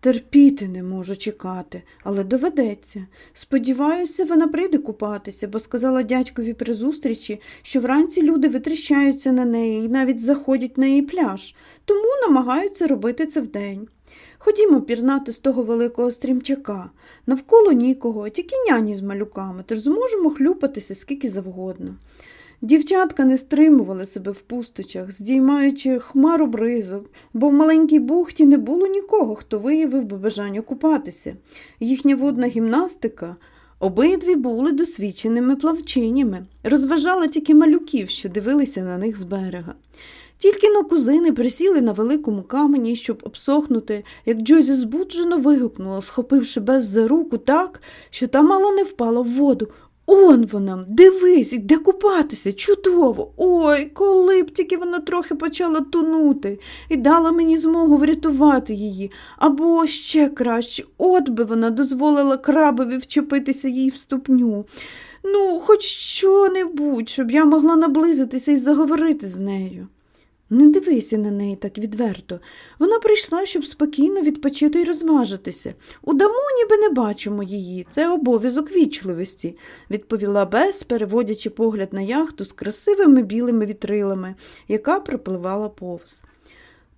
Терпіти не можу чекати, але доведеться. Сподіваюся, вона прийде купатися, бо сказала дядькові при зустрічі, що вранці люди витріщаються на неї і навіть заходять на її пляж, тому намагаються робити це вдень. Ходімо пірнати з того великого стрімчака. Навколо нікого, тільки няні з малюками, тож зможемо хлюпатися скільки завгодно. Дівчатка не стримували себе в пусточах, здіймаючи хмару бризок, бо в маленькій бухті не було нікого, хто виявив би бажання купатися. Їхня водна гімнастика обидві були досвідченими плавчинями, розважала тільки малюків, що дивилися на них з берега. Тільки но кузини присіли на великому камені, щоб обсохнути, як Джозі збуджено вигукнула, схопивши без за руку так, що та мало не впала в воду. Он вона, дивись, де купатися, чудово. Ой, коли б тільки вона трохи почала тонути і дала мені змогу врятувати її. Або ще краще, от би вона дозволила крабові вчепитися їй в ступню. Ну, хоч що-небудь, щоб я могла наблизитися і заговорити з нею. Не дивися на неї так відверто. Вона прийшла, щоб спокійно відпочити і розважитися. Удамо, ніби не бачимо її. Це обов'язок вічливості, відповіла Бес, переводячи погляд на яхту з красивими білими вітрилами, яка пропливала повз.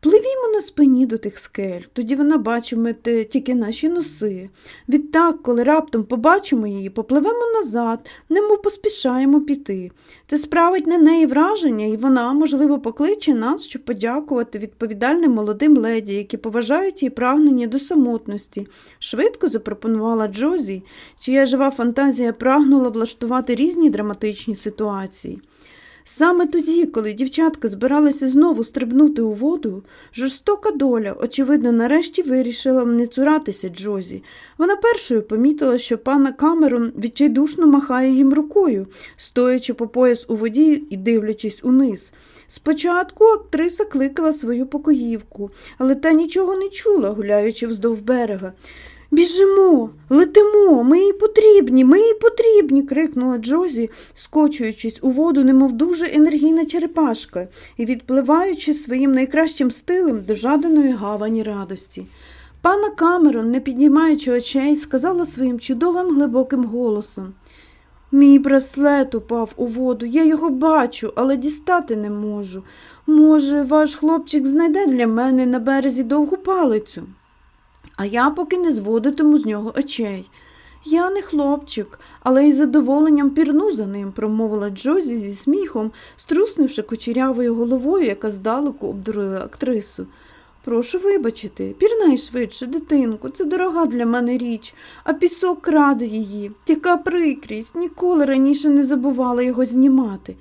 Пливімо на спині до тих скель, тоді вона бачиме тільки наші носи. Відтак, коли раптом побачимо її, попливемо назад, немов поспішаємо піти. Це справить на неї враження, і вона, можливо, покличе нас, щоб подякувати відповідальним молодим леді, які поважають її прагнення до самотності. Швидко запропонувала Джозі, чия жива фантазія прагнула влаштувати різні драматичні ситуації. Саме тоді, коли дівчатка збиралися знову стрибнути у воду, жорстока доля, очевидно, нарешті вирішила не цуратися Джозі. Вона першою помітила, що пана Камерон відчайдушно махає їм рукою, стоячи по пояс у воді і дивлячись униз. Спочатку актриса кликала свою покоївку, але та нічого не чула, гуляючи вздовж берега. Біжимо, летимо, ми їй потрібні, ми їй потрібні. крикнула Джозі, скочуючись у воду, немов дуже енергійна черепашка і відпливаючи своїм найкращим стилем до жаданої гавані радості. Пана Камерон, не піднімаючи очей, сказала своїм чудовим глибоким голосом Мій браслет упав у воду, я його бачу, але дістати не можу. Може, ваш хлопчик знайде для мене на березі довгу палицю а я поки не зводитиму з нього очей. Я не хлопчик, але із задоволенням пірну за ним, промовила Джозі зі сміхом, струснувши кучерявою головою, яка здалеку обдурила актрису. Прошу вибачити, пірнай швидше, дитинку, це дорога для мене річ, а пісок краде її. Яка прикрість, ніколи раніше не забувала його знімати.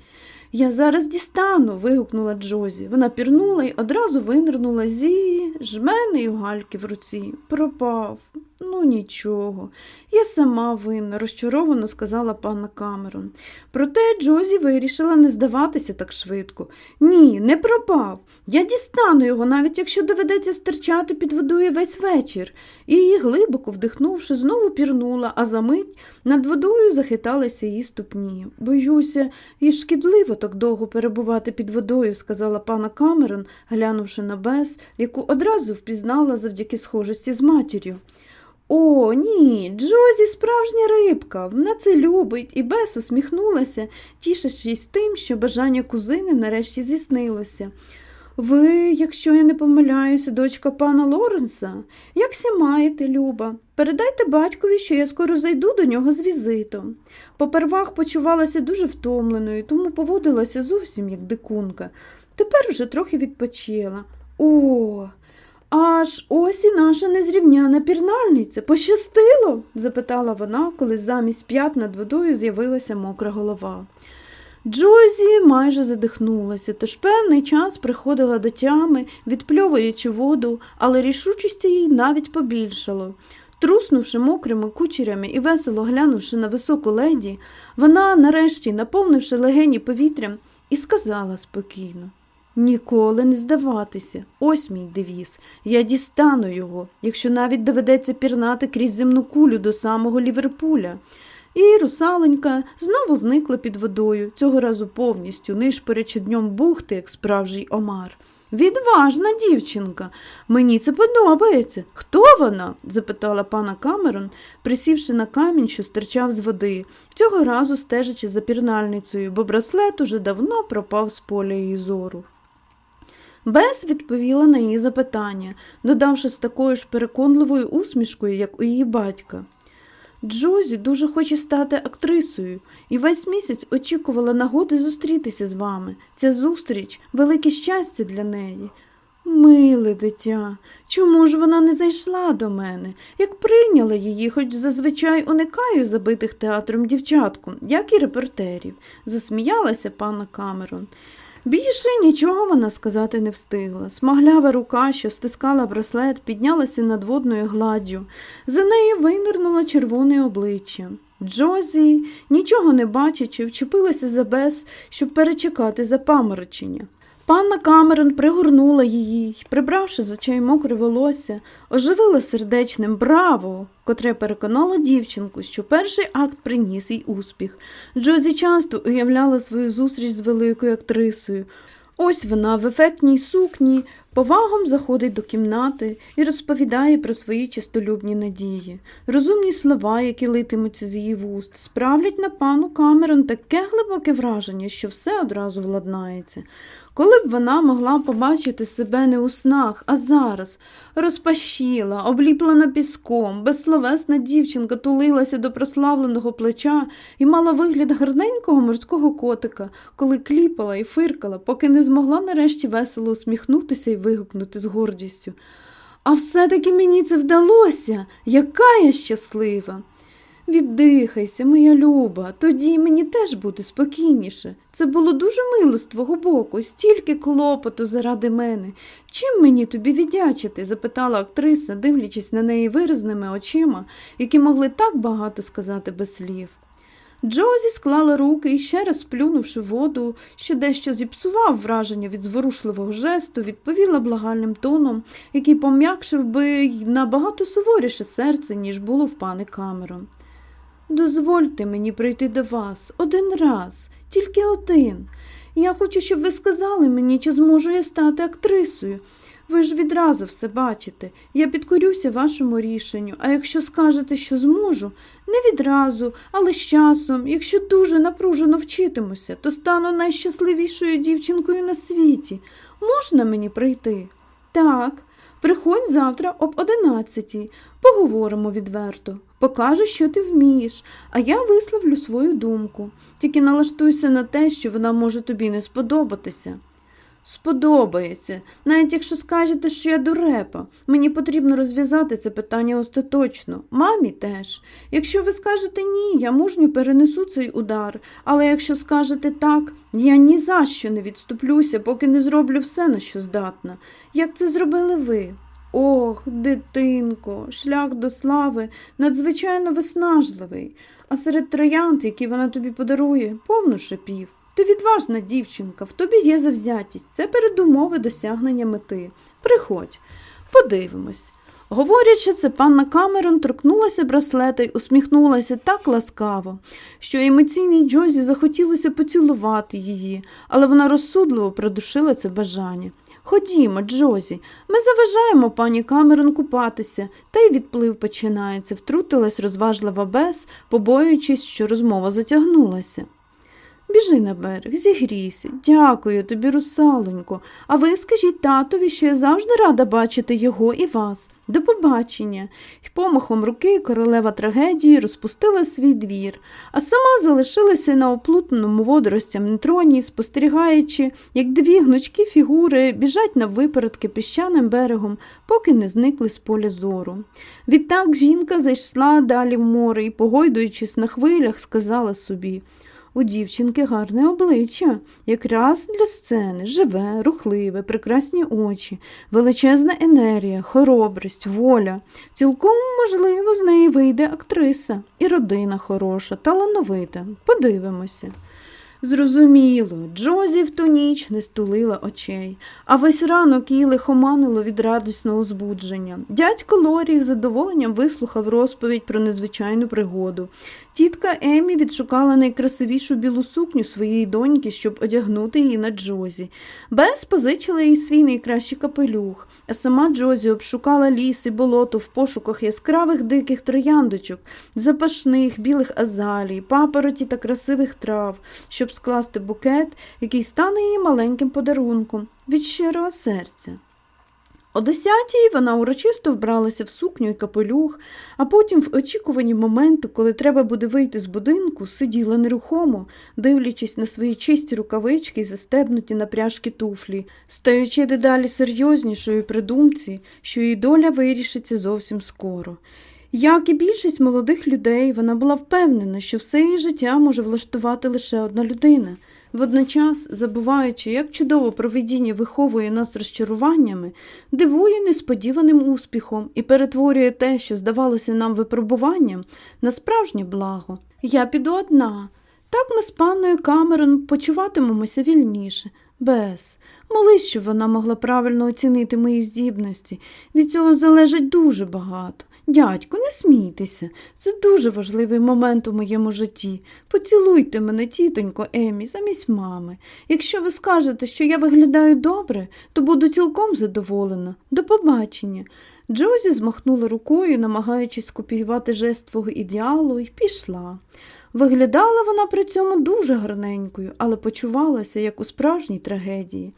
Я зараз дістану. вигукнула Джозі. Вона пірнула й одразу винирнула зі жменею гальки в руці. Пропав. Ну, нічого. Я сама винна, розчаровано сказала панна Камерон. Проте Джозі вирішила не здаватися так швидко. Ні, не пропав. Я дістану його, навіть якщо доведеться стерчати під водою весь вечір. І, глибоко вдихнувши, знову пірнула, а за мить над водою захиталися її ступні. Боюся, і шкідливо так довго перебувати під водою, сказала пана Камерон, глянувши на Бес, яку одразу впізнала завдяки схожості з матір'ю. О, ні, Джозі справжня рибка, вона це любить, і Бес усміхнулася, тішачись тим, що бажання кузини нарешті зіснилося. Ви, якщо я не помиляюся, дочка пана Лоренса, якся маєте, Люба, передайте батькові, що я скоро зайду до нього з візитом. Попервах почувалася дуже втомленою, тому поводилася зовсім як дикунка. Тепер уже трохи відпочила. О, Аж ось і наша незрівняна пірнальниця. Пощастило? запитала вона, коли замість п'ят над водою з'явилася мокра голова. Джозі майже задихнулася, тож певний час приходила до тями, відпльовуючи воду, але рішучості їй навіть побільшало. Труснувши мокрими кучерями і весело глянувши на високу леді, вона, нарешті, наповнивши легені повітрям, і сказала спокійно Ніколи не здаватися. Ось мій девіз. Я дістану його, якщо навіть доведеться пірнати крізь земну кулю до самого Ліверпуля. І русаленька знову зникла під водою, цього разу повністю, нишпорячи днем бухти, як справжній омар. Відважна дівчинка. Мені це подобається. Хто вона? запитала пана Камерон, присівши на камінь, що стирчав з води, цього разу стежачи за пірнальницею, бо браслет уже давно пропав з поля її зору. Бес відповіла на її запитання, додавши з такою ж переконливою усмішкою, як у її батька. Джозі дуже хоче стати актрисою і весь місяць очікувала нагоди зустрітися з вами. Ця зустріч велике щастя для неї. Миле дитя, чому ж вона не зайшла до мене? Як прийняла її, хоч зазвичай уникаю забитих театром дівчатку, як і репортерів, засміялася пана Камерон. Більше нічого вона сказати не встигла. Смаглява рука, що стискала браслет, піднялася над водною гладдю. За нею винирнуло червоне обличчя. Джозі, нічого не бачачи, вчепилася за бес, щоб перечекати запаморочення. Панна Камерон пригорнула її прибравши з очей мокре волосся, оживила сердечним браво, котре переконало дівчинку, що перший акт приніс їй успіх. Джозі часто уявляла свою зустріч з великою актрисою. Ось вона в ефектній сукні повагом заходить до кімнати і розповідає про свої чистолюбні надії. Розумні слова, які литимуться з її вуст, справлять на пану Камерон таке глибоке враження, що все одразу владнається. Коли б вона могла побачити себе не у снах, а зараз розпашіла, обліплена піском, безсловесна дівчинка тулилася до прославленого плеча і мала вигляд гарненького морського котика, коли кліпала і фиркала, поки не змогла нарешті весело усміхнутися і вигукнути з гордістю. А все-таки мені це вдалося, яка я щаслива. Віддихайся, моя люба, тоді мені теж буде спокійніше. Це було дуже мило з твого боку, стільки клопоту заради мене. Чим мені тобі віддячити? запитала актриса, дивлячись на неї виразними очима, які могли так багато сказати без слів. Джозі склала руки і ще раз сплюнувши воду, що дещо зіпсував враження від зворушливого жесту, відповіла благальним тоном, який пом'якшив би набагато суворіше серце, ніж було в пани Камерон. Дозвольте мені прийти до вас один раз, тільки один. Я хочу, щоб ви сказали мені, чи зможу я стати актрисою. Ви ж відразу все бачите. Я підкорюся вашому рішенню, а якщо скажете, що зможу, не відразу, але з часом, якщо дуже напружено вчитимуся, то стану найщасливішою дівчинкою на світі. Можна мені прийти? Так, приходь завтра об одинадцятій. Поговоримо відверто. Покажи, що ти вмієш, а я висловлю свою думку. Тільки налаштуйся на те, що вона може тобі не сподобатися. Сподобається, навіть якщо скажете, що я дурепа. Мені потрібно розв'язати це питання остаточно. Мамі теж. Якщо ви скажете ні, я мужньо перенесу цей удар, але якщо скажете так, я ні за що не відступлюся, поки не зроблю все, на що здатна. Як це зробили ви? Ох, дитинко, шлях до слави надзвичайно виснажливий, а серед троянд, які вона тобі подарує, повно шипів. Ти відважна дівчинка, в тобі є завзятість, це передумови досягнення мети. Приходь, подивимось. Говорячи, це панна Камерон торкнулася браслета й усміхнулася так ласкаво, що емоційній Джозі захотілося поцілувати її, але вона розсудливо придушила це бажання. Ходімо, Джозі, ми заважаємо пані Камерон купатися, та й відплив починається, втрутилась розважлива Бес, побоюючись, що розмова затягнулася. Біжи на берег, зігрійся. Дякую тобі, русалонько. А ви скажіть татові, що я завжди рада бачити його і вас. До побачення. І помахом руки королева трагедії розпустила свій двір, а сама залишилася на оплутаному водоростям троні, спостерігаючи, як дві гнучкі фігури біжать на випередки піщаним берегом, поки не зникли з поля зору. Відтак жінка зайшла далі в море і, погойдуючись на хвилях, сказала собі у дівчинки гарне обличчя, якраз для сцени, живе, рухливе, прекрасні очі, величезна енергія, хоробрість, воля. Цілком, можливо, з неї вийде актриса, і родина хороша, талановита. Подивимося. Зрозуміло, Джозі в ту ніч не стулила очей, а весь ранок її лихоманило від радісного збудження. Дядько Лорі з задоволенням вислухав розповідь про незвичайну пригоду. Тітка Емі відшукала найкрасивішу білу сукню своєї доньки, щоб одягнути її на Джозі. Бес позичила їй свій найкращий капелюх, а сама Джозі обшукала ліс і болото в пошуках яскравих диких трояндочок, запашних білих азалій, папороті та красивих трав, щоб скласти букет, який стане її маленьким подарунком від щирого серця. О десятій вона урочисто вбралася в сукню і капелюх, а потім, в очікуванні моменту, коли треба буде вийти з будинку, сиділа нерухомо, дивлячись на свої чисті рукавички й застебнуті на пряжки туфлі, стаючи дедалі серйознішою при думці, що її доля вирішиться зовсім скоро. Як і більшість молодих людей, вона була впевнена, що все її життя може влаштувати лише одна людина. Водночас, забуваючи, як чудово провидіння виховує нас розчаруваннями, дивує несподіваним успіхом і перетворює те, що здавалося нам випробуванням, на справжнє благо. Я піду одна. Так ми з панною Камерон почуватимемося вільніше. Без. Молись, щоб вона могла правильно оцінити мої здібності. Від цього залежить дуже багато. Дядько, не смійтеся. Це дуже важливий момент у моєму житті. Поцілуйте мене, тітонько Емі, замість мами. Якщо ви скажете, що я виглядаю добре, то буду цілком задоволена. До побачення. Джозі змахнула рукою, намагаючись скопіювати жест твого ідеалу, і пішла. Виглядала вона при цьому дуже гарненькою, але почувалася, як у справжній трагедії.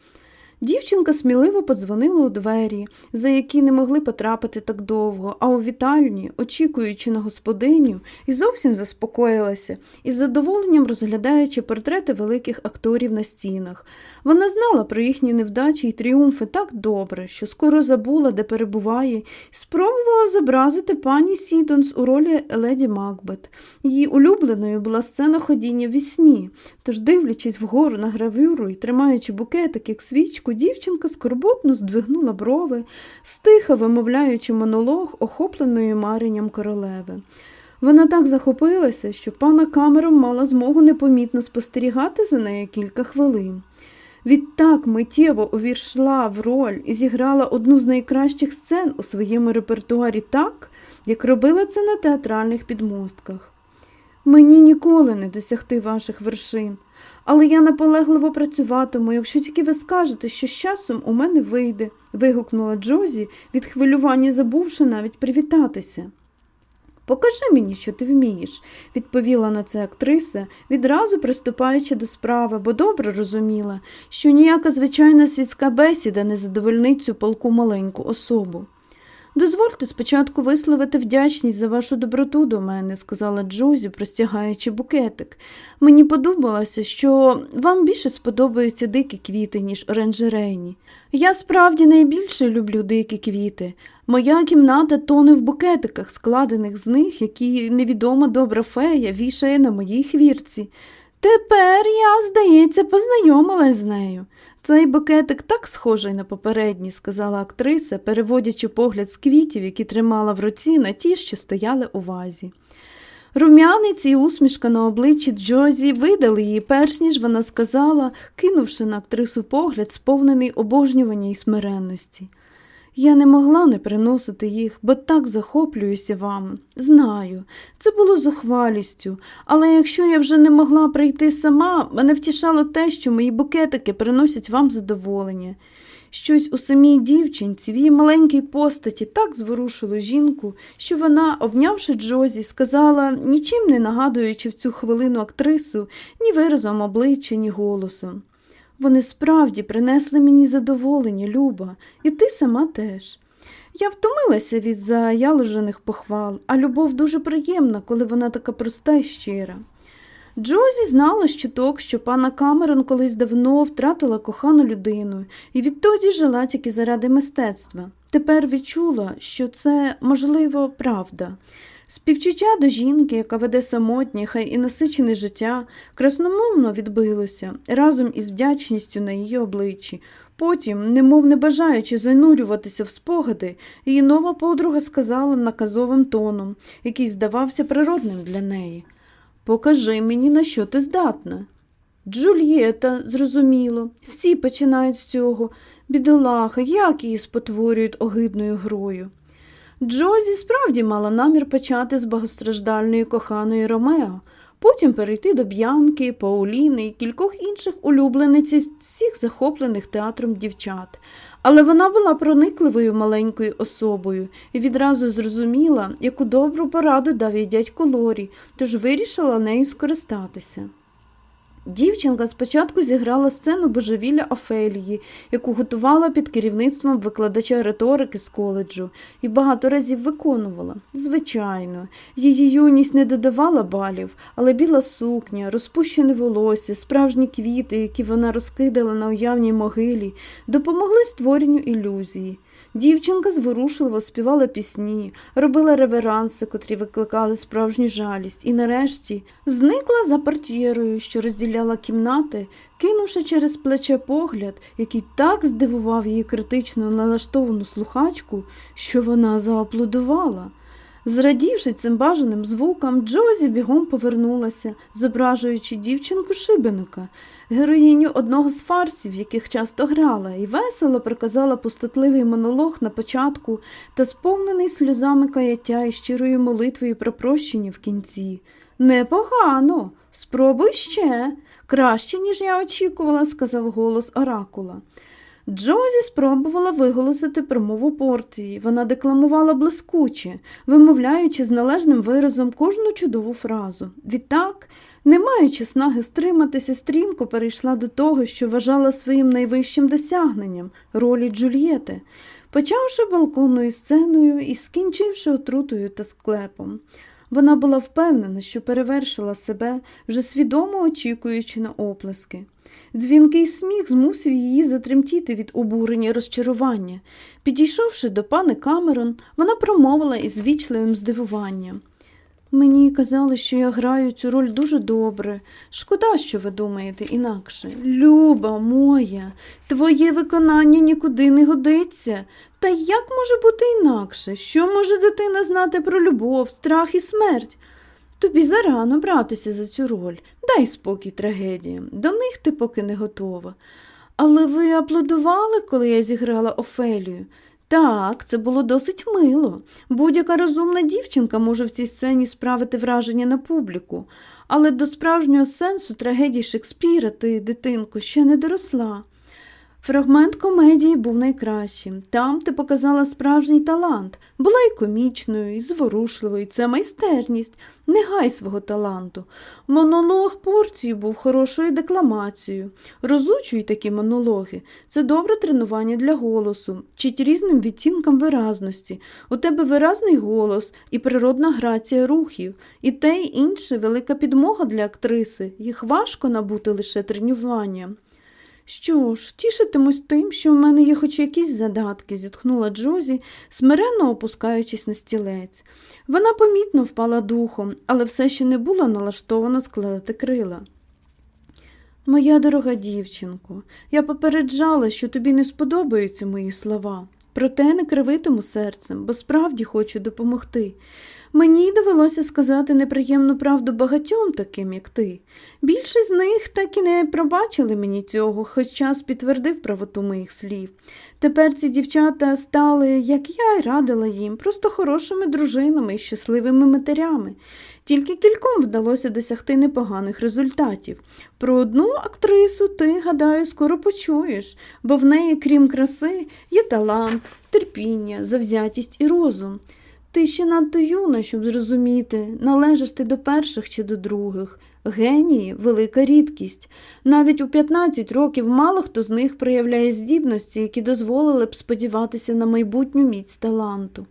Дівчинка сміливо подзвонила у двері, за які не могли потрапити так довго, а у вітальні, очікуючи на господиню, і зовсім заспокоїлася, із задоволенням розглядаючи портрети великих акторів на стінах. Вона знала про їхні невдачі і тріумфи так добре, що скоро забула, де перебуває, і спробувала зобразити пані Сідонс у ролі леді Макбет. Її улюбленою була сцена ходіння в сні, тож, дивлячись вгору на гравюру і тримаючи букетик, як свічку, дівчинка скорботно здвигнула брови, стиха вимовляючи монолог, охопленої маренням королеви. Вона так захопилася, що пана Камерон мала змогу непомітно спостерігати за нею кілька хвилин. Відтак миттєво увіршла в роль і зіграла одну з найкращих сцен у своєму репертуарі так, як робила це на театральних підмостках. Мені ніколи не досягти ваших вершин, але я наполегливо працюватиму, якщо тільки ви скажете, що з часом у мене вийде, вигукнула Джозі, від хвилювання забувши навіть привітатися. Покажи мені, що ти вмієш, відповіла на це актриса, відразу приступаючи до справи, бо добре розуміла, що ніяка звичайна світська бесіда не задовольнить цю полку маленьку особу. Дозвольте спочатку висловити вдячність за вашу доброту до мене, сказала Джозі, простягаючи букетик. Мені подумалося, що вам більше сподобаються дикі квіти, ніж оранжерейні. Я справді найбільше люблю дикі квіти. Моя кімната тоне в букетиках, складених з них, які невідома добра фея вішає на моїй хвірці. Тепер я, здається, познайомилась з нею. Цей букетик так схожий на попередній, сказала актриса, переводячи погляд з квітів, які тримала в руці на ті, що стояли у вазі. Рум'яниць і усмішка на обличчі Джозі видали її, перш ніж вона сказала, кинувши на актрису погляд, сповнений обожнювання і смиренності. Я не могла не приносити їх, бо так захоплююся вами. Знаю, це було зухвалістю, але якщо я вже не могла прийти сама, мене втішало те, що мої букетики приносять вам задоволення. Щось у самій дівчинці, в її маленькій постаті так зворушило жінку, що вона, обнявши Джозі, сказала, нічим не нагадуючи в цю хвилину актрису ні виразом обличчя, ні голосом. Вони справді принесли мені задоволення, Люба, і ти сама теж. Я втомилася від заяложених похвал, а любов дуже приємна, коли вона така проста і щира. Джозі знала з чуток, що пана Камерон колись давно втратила кохану людину і відтоді жила тільки заради мистецтва. Тепер відчула, що це, можливо, правда. Співчуття до жінки, яка веде самотнє, хай і насичене життя, красномовно відбилося разом із вдячністю на її обличчі. Потім, немов не бажаючи занурюватися в спогади, її нова подруга сказала наказовим тоном, який здавався природним для неї. Покажи мені, на що ти здатна. Джульєта, зрозуміло, всі починають з цього. Бідолаха, як її спотворюють огидною грою. Джозі справді мала намір почати з багостраждальної коханої Ромео, потім перейти до Б'янки, Пауліни і кількох інших улюблениць всіх захоплених театром дівчат. Але вона була проникливою маленькою особою і відразу зрозуміла, яку добру пораду дав їй дядько Лорі, тож вирішила нею скористатися. Дівчинка спочатку зіграла сцену божевілля Офелії, яку готувала під керівництвом викладача риторики з коледжу, і багато разів виконувала. Звичайно, її юність не додавала балів, але біла сукня, розпущене волосся, справжні квіти, які вона розкидала на уявній могилі, допомогли створенню ілюзії. Дівчинка зворушливо співала пісні, робила реверанси, котрі викликали справжню жалість, і нарешті зникла за портьєрою, що розділяла кімнати, кинувши через плече погляд, який так здивував її критично налаштовану слухачку, що вона зааплодувала. Зрадівши цим бажаним звуком, Джозі бігом повернулася, зображуючи дівчинку шибеника, героїню одного з фарсів, яких часто грала, і весело приказала пустотливий монолог на початку та сповнений сльозами каяття і щирою молитвою про прощення в кінці. Непогано, спробуй ще. Краще, ніж я очікувала, сказав голос Оракула. Джозі спробувала виголосити промову порції. Вона декламувала блискуче, вимовляючи з належним виразом кожну чудову фразу. Відтак, не маючи снаги стриматися, стрімко перейшла до того, що вважала своїм найвищим досягненням ролі Джульєти, почавши балконною сценою і скінчивши отрутою та склепом. Вона була впевнена, що перевершила себе, вже свідомо очікуючи на оплески. Дзвінкий сміх змусив її затремтіти від обурення розчарування. Підійшовши до пани Камерон, вона промовила із вічливим здивуванням. Мені казали, що я граю цю роль дуже добре. Шкода, що ви думаєте інакше. Люба моя, твоє виконання нікуди не годиться. Та як може бути інакше? Що може дитина знати про любов, страх і смерть? Тобі зарано братися за цю роль, дай спокій трагедіям. До них ти поки не готова. Але ви аплодували, коли я зіграла Офелію. Так, це було досить мило. Будь-яка розумна дівчинка може в цій сцені справити враження на публіку, але до справжнього сенсу трагедії Шекспіра ти, дитинко, ще не доросла. Фрагмент комедії був найкращим. Там ти показала справжній талант, була і комічною, і зворушливою, це майстерність, не гай свого таланту. Монолог порції був хорошою декламацією. Розучуй такі монологи. Це добре тренування для голосу, вчить різним відтінкам виразності. У тебе виразний голос і природна грація рухів, і те й інше велика підмога для актриси. Їх важко набути лише тренуванням. Що ж, тішитимусь тим, що в мене є хоч якісь задатки, зітхнула Джозі, смиренно опускаючись на стілець. Вона помітно впала духом, але все ще не була налаштована складати крила. Моя дорога дівчинко, я попереджала, що тобі не сподобаються мої слова. Проте не кривитиму серцем, бо справді хочу допомогти. Мені довелося сказати неприємну правду багатьом таким, як ти. Більшість з них так і не пробачили мені цього, хоч час підтвердив правоту моїх слів. Тепер ці дівчата стали, як я й радила їм, просто хорошими дружинами і щасливими матерями. Тільки кільком вдалося досягти непоганих результатів. Про одну актрису ти, гадаю, скоро почуєш, бо в неї, крім краси, є талант, терпіння, завзятість і розум. Ти ще надто юна, щоб зрозуміти, належиш ти до перших чи до других. Генії велика рідкість. Навіть у 15 років мало хто з них проявляє здібності, які дозволили б сподіватися на майбутню міць таланту.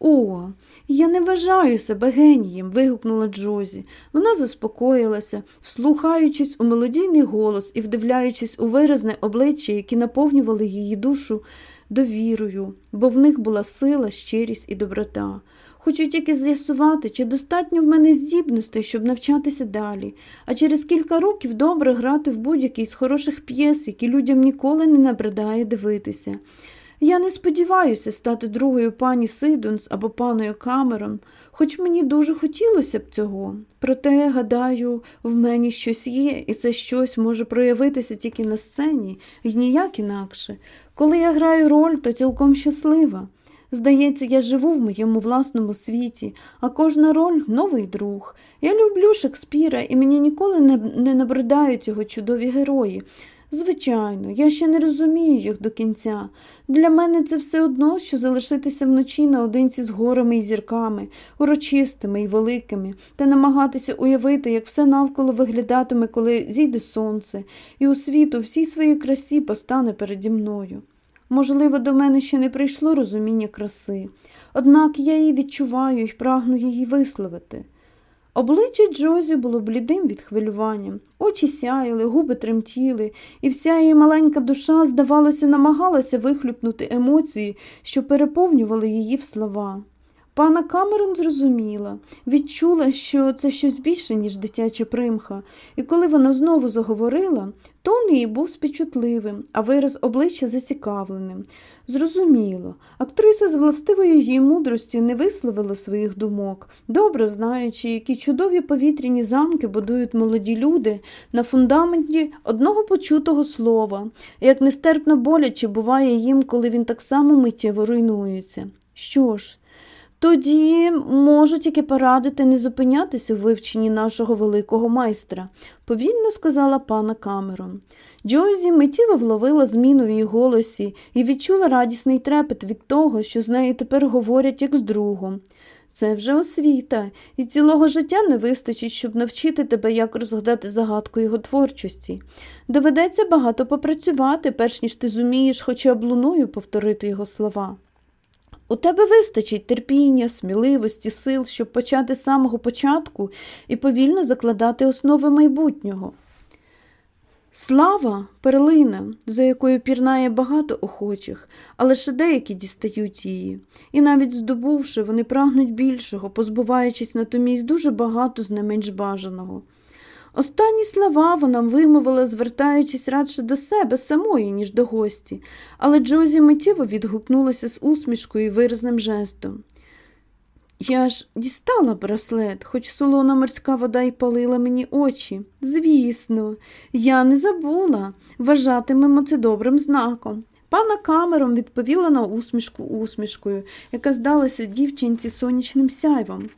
О, я не вважаю себе генієм. вигукнула Джозі. Вона заспокоїлася, вслухаючись у мелодійний голос і вдивляючись у виразне обличчя, які наповнювали її душу довірою, бо в них була сила, щирість і доброта. Хочу тільки з'ясувати, чи достатньо в мене здібностей, щоб навчатися далі, а через кілька років добре грати в будь-який з хороших п'єс, які людям ніколи не набридає дивитися. Я не сподіваюся стати другою пані Сидонс або паною Камерон, хоч мені дуже хотілося б цього. Проте, гадаю, в мені щось є, і це щось може проявитися тільки на сцені, і ніяк інакше. Коли я граю роль, то цілком щаслива. Здається, я живу в моєму власному світі, а кожна роль новий друг. Я люблю Шекспіра, і мені ніколи не, набридають його чудові герої. Звичайно, я ще не розумію їх до кінця. Для мене це все одно, що залишитися вночі наодинці з горами і зірками, урочистими і великими, та намагатися уявити, як все навколо виглядатиме, коли зійде сонце, і у світу всій своїй красі постане переді мною. Можливо, до мене ще не прийшло розуміння краси, однак я її відчуваю і прагну її висловити. Обличчя Джозі було блідим від хвилювання, очі сяяли, губи тремтіли, і вся її маленька душа, здавалося, намагалася вихлюпнути емоції, що переповнювали її в слова. Пана Камерон зрозуміла, відчула, що це щось більше, ніж дитяча примха, і коли вона знову заговорила, тон її був співчутливим, а вираз обличчя зацікавленим. Зрозуміло, актриса з властивою її мудрості не висловила своїх думок, добре знаючи, які чудові повітряні замки будують молоді люди на фундаменті одного почутого слова, як нестерпно боляче буває їм, коли він так само миттєво руйнується. Що ж, тоді можу тільки порадити не зупинятися в вивченні нашого великого майстра, повільно сказала пана Камерон. Джозі миттєво вловила зміну в її голосі і відчула радісний трепет від того, що з нею тепер говорять як з другом. Це вже освіта, і цілого життя не вистачить, щоб навчити тебе, як розгадати загадку його творчості. Доведеться багато попрацювати, перш ніж ти зумієш хоча б луною повторити його слова. У тебе вистачить терпіння, сміливості, сил, щоб почати з самого початку і повільно закладати основи майбутнього. Слава перлина, за якою пірнає багато охочих, але ще деякі дістають її, і навіть здобувши, вони прагнуть більшого, позбуваючись натомість дуже багато з не менш бажаного. Останні слова вона вимовила, звертаючись радше до себе самої, ніж до гості, але Джозі миттєво відгукнулася з усмішкою і виразним жестом. Я ж дістала браслет, хоч солона морська вода й палила мені очі. Звісно, я не забула. Вважатимемо це добрим знаком. Пана камером відповіла на усмішку усмішкою, яка здалася дівчинці сонячним сяйвом.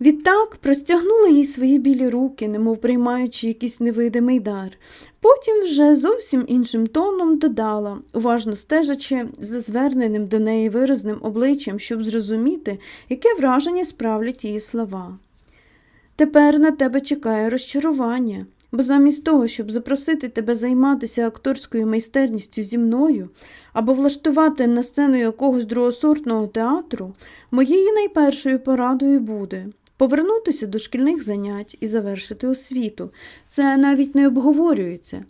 Відтак простягнула їй свої білі руки, немов приймаючи якийсь невидимий дар. Потім вже зовсім іншим тоном додала, уважно стежачи за зверненим до неї виразним обличчям, щоб зрозуміти, яке враження справлять її слова. Тепер на тебе чекає розчарування, бо замість того, щоб запросити тебе займатися акторською майстерністю зі мною або влаштувати на сцену якогось другосортного театру, моєю найпершою порадою буде повернутися до шкільних занять і завершити освіту. Це навіть не обговорюється.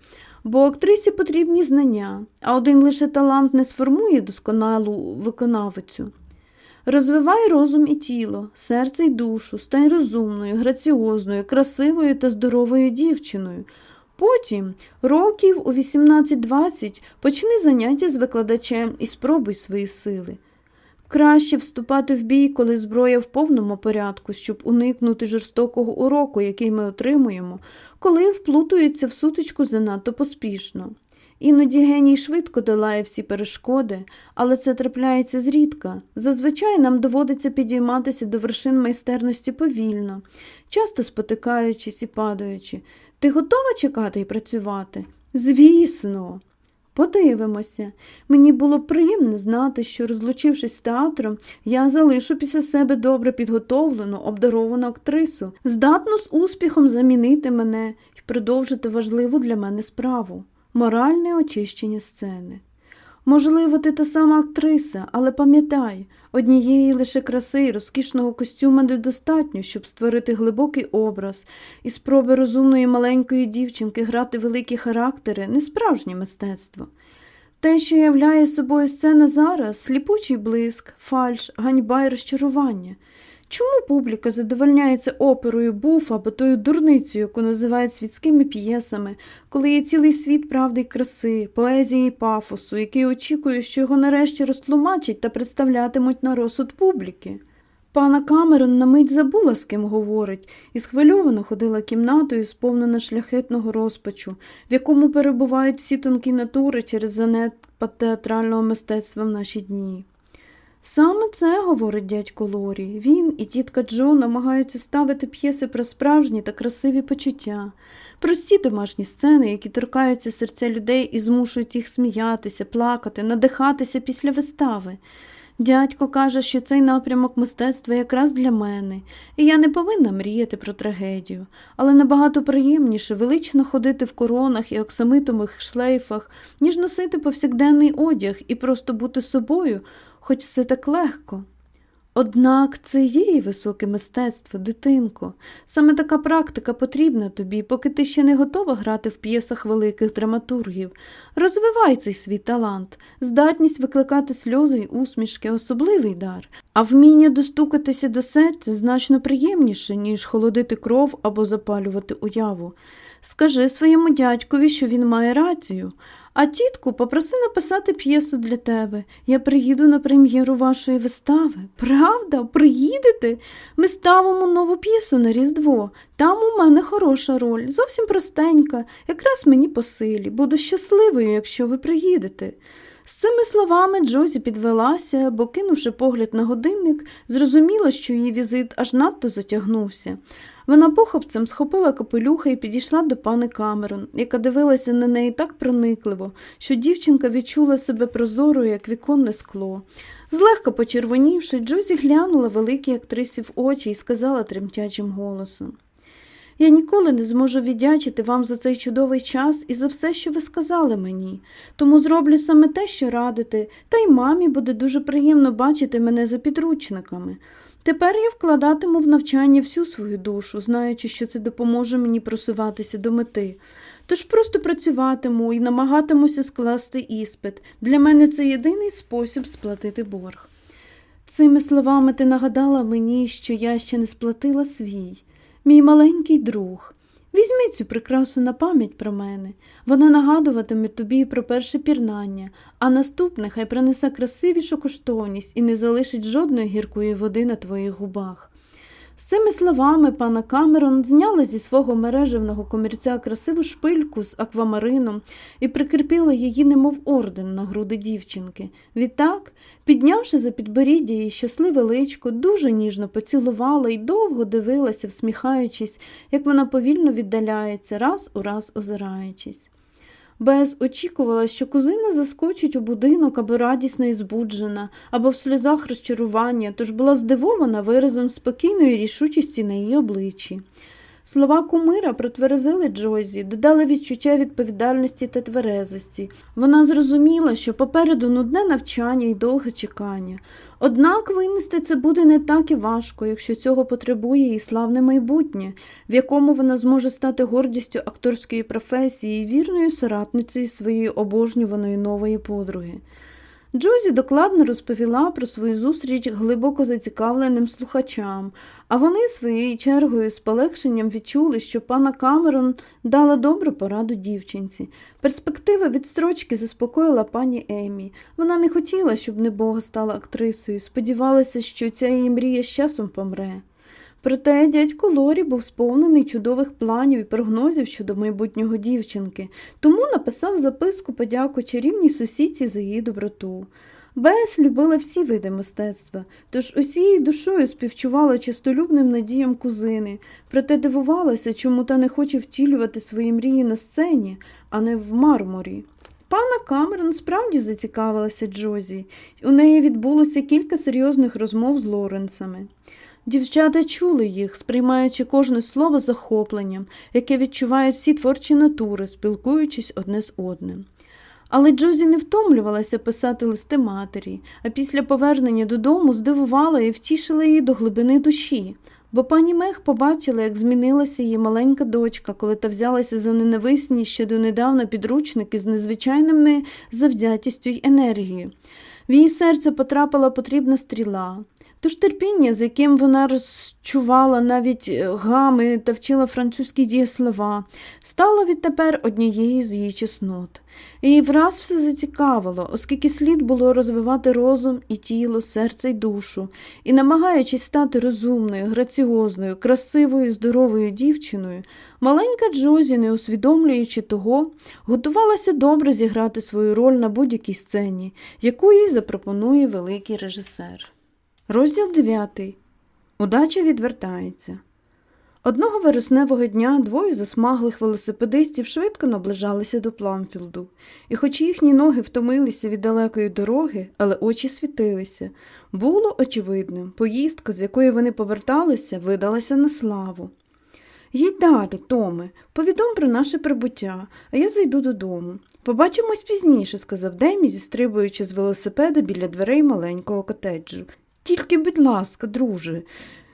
Бо актрисі потрібні знання, а один лише талант не сформує досконалу виконавицю. Розвивай розум і тіло, серце й душу, стань розумною, граціозною, красивою та здоровою дівчиною. Потім, років у 18-20, почни заняття з викладачем і спробуй свої сили. Краще вступати в бій, коли зброя в повному порядку, щоб уникнути жорстокого уроку, який ми отримуємо, коли вплутується в сутичку занадто поспішно. Іноді геній швидко долає всі перешкоди, але це трапляється зрідка. Зазвичай нам доводиться підійматися до вершин майстерності повільно, часто спотикаючись і падаючи. Ти готова чекати і працювати? Звісно. Подивимося. Мені було приємно знати, що, розлучившись з театром, я залишу після себе добре підготовлену, обдаровану актрису, здатну з успіхом замінити мене і продовжити важливу для мене справу моральне очищення сцени. Можливо, ти та сама актриса, але пам'ятай, однієї лише краси і розкішного костюма недостатньо, щоб створити глибокий образ, і спроби розумної маленької дівчинки грати великі характери не справжнє мистецтво. Те, що являє собою сцена зараз, сліпучий блиск, фальш, ганьба і розчарування. Чому публіка задовольняється оперою буф або тою дурницею, яку називають світськими п'єсами, коли є цілий світ правди й краси, поезії і пафосу, який очікує, що його нарешті розтлумачать та представлятимуть на розсуд публіки? Пана Камерон на мить забула, з ким говорить, і схвильовано ходила кімнатою, сповнена шляхетного розпачу, в якому перебувають всі тонкі натури через занепад театрального мистецтва в наші дні. Саме це говорить дядько Лорі. Він і тітка Джо намагаються ставити п'єси про справжні та красиві почуття, прості домашні сцени, які торкаються серця людей і змушують їх сміятися, плакати, надихатися після вистави. Дядько каже, що цей напрямок мистецтва якраз для мене, і я не повинна мріяти про трагедію, але набагато приємніше велично ходити в коронах і оксамитових шлейфах, ніж носити повсякденний одяг і просто бути собою, хоч це так легко. Однак це є і високе мистецтво, дитинко. Саме така практика потрібна тобі, поки ти ще не готова грати в п'єсах великих драматургів. Розвивай цей свій талант, здатність викликати сльози й усмішки, особливий дар, а вміння достукатися до серця значно приємніше, ніж холодити кров або запалювати уяву. Скажи своєму дядькові, що він має рацію. А тітку попроси написати п'єсу для тебе. Я приїду на прем'єру вашої вистави. Правда, приїдете? Ми ставимо нову п'єсу на Різдво. Там у мене хороша роль, зовсім простенька, якраз мені по силі. Буду щасливою, якщо ви приїдете. З цими словами Джозі підвелася, бо, кинувши погляд на годинник, зрозуміла, що її візит аж надто затягнувся. Вона похопцем схопила капелюха і підійшла до пани Камерон, яка дивилася на неї так проникливо, що дівчинка відчула себе прозорою, як віконне скло. Злегка почервонівши, Джозі глянула великій актрисі в очі і сказала тремтячим голосом я ніколи не зможу віддячити вам за цей чудовий час і за все, що ви сказали мені, тому зроблю саме те, що радите, та й мамі буде дуже приємно бачити мене за підручниками. Тепер я вкладатиму в навчання всю свою душу, знаючи, що це допоможе мені просуватися до мети. Тож просто працюватиму і намагатимуся скласти іспит. Для мене це єдиний спосіб сплатити борг. Цими словами ти нагадала мені, що я ще не сплатила свій. Мій маленький друг, візьми цю прикрасу на пам'ять про мене. Вона нагадуватиме тобі про перше пірнання, а наступне хай принесе красивішу коштовність і не залишить жодної гіркої води на твоїх губах. З цими словами пана Камерон зняла зі свого мережевного комірця красиву шпильку з аквамарином і прикріпила її, немов орден на груди дівчинки. Відтак, піднявши за підборіддя її щасливе личко, дуже ніжно поцілувала і довго дивилася, всміхаючись, як вона повільно віддаляється, раз у раз озираючись. Без очікувала, що кузина заскочить у будинок або радісно і збуджена, або в сльозах розчарування, тож була здивована виразом спокійної рішучості на її обличчі. Слова кумира протверезили Джозі, додали відчуття відповідальності та тверезості. Вона зрозуміла, що попереду нудне навчання і довге чекання. Однак винести це буде не так і важко, якщо цього потребує її славне майбутнє, в якому вона зможе стати гордістю акторської професії і вірною соратницею своєї обожнюваної нової подруги. Джозі докладно розповіла про свою зустріч глибоко зацікавленим слухачам, а вони своєю чергою з полегшенням відчули, що пана Камерон дала добру пораду дівчинці. Перспектива відстрочки заспокоїла пані Емі. Вона не хотіла, щоб небога стала актрисою, сподівалася, що ця її мрія з часом помре. Проте дядько Лорі був сповнений чудових планів і прогнозів щодо майбутнього дівчинки, тому написав записку подяку чарівній сусідці за її доброту. Бес любила всі види мистецтва, тож усією душою співчувала чистолюбним надіям кузини, проте дивувалася, чому та не хоче втілювати свої мрії на сцені, а не в мармурі. Пана Камерон справді зацікавилася Джозі, у неї відбулося кілька серйозних розмов з Лоренсами. Дівчата чули їх, сприймаючи кожне слово захопленням, яке відчувають всі творчі натури, спілкуючись одне з одним. Але Джозі не втомлювалася писати листи матері, а після повернення додому здивувала і втішила її до глибини душі, бо пані Мех побачила, як змінилася її маленька дочка, коли та взялася за ненависні ще донедавна підручники з незвичайними завзятістю й енергією. В її серце потрапила потрібна стріла. Тож терпіння, з яким вона розчувала навіть е, гами та вчила французькі дієслова, стало відтепер однією з її чеснот. Її враз все зацікавило, оскільки слід було розвивати розум і тіло, серце й душу, і, намагаючись стати розумною, граціозною, красивою, здоровою дівчиною, маленька Джозі, не усвідомлюючи того, готувалася добре зіграти свою роль на будь-якій сцені, яку їй запропонує великий режисер. Розділ 9. Удача відвертається. Одного вересневого дня двоє засмаглих велосипедистів швидко наближалися до Пламфілду, і, хоч їхні ноги втомилися від далекої дороги, але очі світилися, було очевидним, поїздка, з якої вони поверталися, видалася на славу. Їдь далі, Томе, повідом про наше прибуття, а я зайду додому. Побачимось пізніше, сказав Демі, зістрибуючи з велосипеда біля дверей маленького котеджу. Тільки, будь ласка, друже,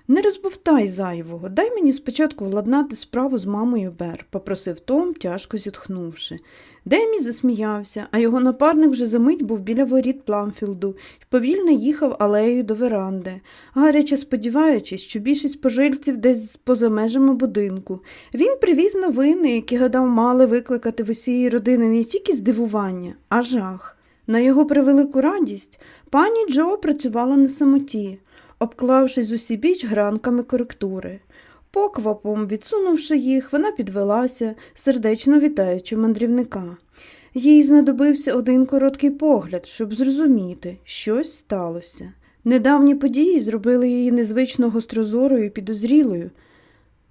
не розбовтай зайвого, дай мені спочатку владнати справу з мамою Бер, попросив Том, тяжко зітхнувши. Демі засміявся, а його напарник вже за мить був біля воріт Пламфілду і повільно їхав алеєю до веранди, гаряче сподіваючись, що більшість пожильців десь поза межами будинку. Він привіз новини, які гадав мали викликати в усієї родини не тільки здивування, а жах. На його превелику радість пані Джо працювала на самоті обклавшись усібіч гранками коректури. Поквапом, відсунувши їх, вона підвелася, сердечно вітаючи мандрівника. Їй знадобився один короткий погляд, щоб зрозуміти, щось сталося. Недавні події зробили її незвично гострозорою і підозрілою.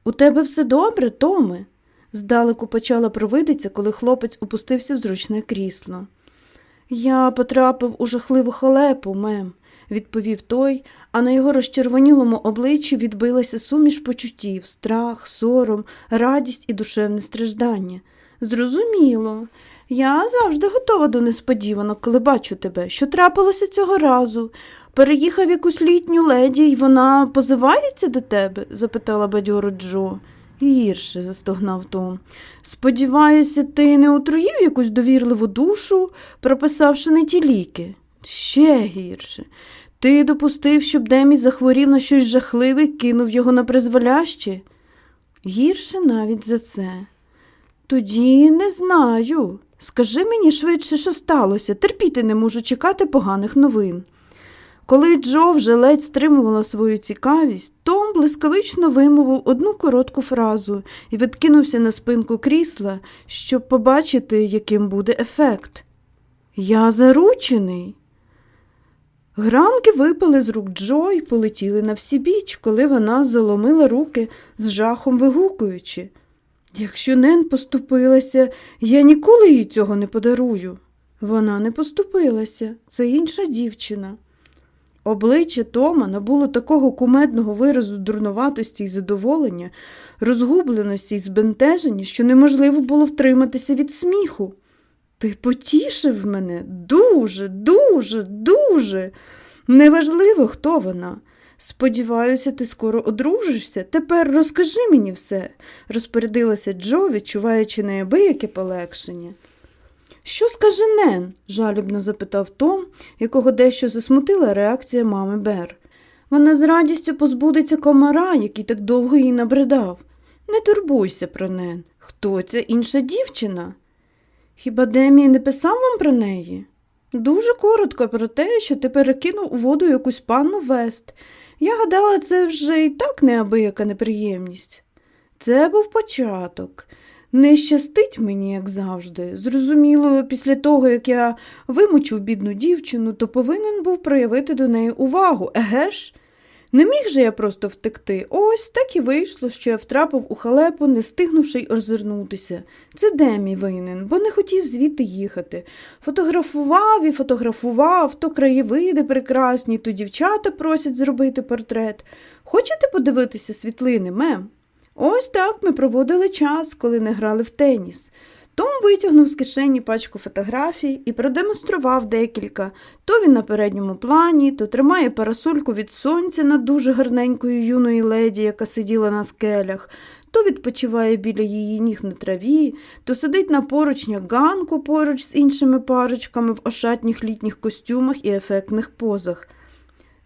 У тебе все добре, Томе? здалеку почала провидиця, коли хлопець опустився в зручне крісло. Я потрапив у жахливу халепу, мем відповів той, а на його розчервонілому обличчі відбилася суміш почуттів, страх, сором, радість і душевне страждання. Зрозуміло, я завжди готова до несподіванок, коли бачу тебе. Що трапилося цього разу? Переїхав якусь літню леді, і вона позивається до тебе? запитала бадьоро Джо. Гірше, застогнав Том. Сподіваюся, ти не отруїв якусь довірливу душу, прописавши не ті ліки. Ще гірше. Ти допустив, щоб Демі захворів на щось жахливе і кинув його на призволяще? Гірше навіть за це. Тоді не знаю. Скажи мені швидше, що сталося, терпіти не можу чекати поганих новин. Коли Джо вже ледь стримувала свою цікавість, Том блискавично вимовив одну коротку фразу і відкинувся на спинку крісла, щоб побачити, яким буде ефект. Я заручений. Гранки випали з рук Джо і полетіли на всі біч, коли вона заломила руки з жахом вигукуючи. Якщо Нен поступилася, я ніколи їй цього не подарую. Вона не поступилася, це інша дівчина. Обличчя Тома набуло такого кумедного виразу дурнуватості і задоволення, розгубленості і збентеження, що неможливо було втриматися від сміху. Ти потішив мене дуже, дуже, дуже. Неважливо, хто вона. Сподіваюся, ти скоро одружишся. Тепер розкажи мені все, розпорядилася Джо, відчуваючи неабияке полегшення. Що скаже Нен? жалібно запитав Том, якого дещо засмутила реакція мами Бер. Вона з радістю позбудеться комара, який так довго їй набридав. Не турбуйся про Нен. Хто ця інша дівчина? Хіба Демій не писав вам про неї? Дуже коротко про те, що ти перекинув у воду якусь панну Вест. Я гадала, це вже і так неабияка неприємність. Це був початок. Не щастить мені, як завжди. Зрозуміло, після того, як я вимучив бідну дівчину, то повинен був проявити до неї увагу, еге ж? Не міг же я просто втекти. Ось так і вийшло, що я втрапив у халепу, не стигнувши й озирнутися. Це Демі винен, бо не хотів звідти їхати. Фотографував і фотографував, то краєвиди прекрасні, то дівчата просять зробити портрет. Хочете подивитися світлини, мем? Ось так ми проводили час, коли не грали в теніс. Том витягнув з кишені пачку фотографій і продемонстрував декілька. То він на передньому плані, то тримає парасольку від сонця над дуже гарненькою юної леді, яка сиділа на скелях, то відпочиває біля її ніг на траві, то сидить на поручнях ганку поруч з іншими парочками в ошатніх літніх костюмах і ефектних позах.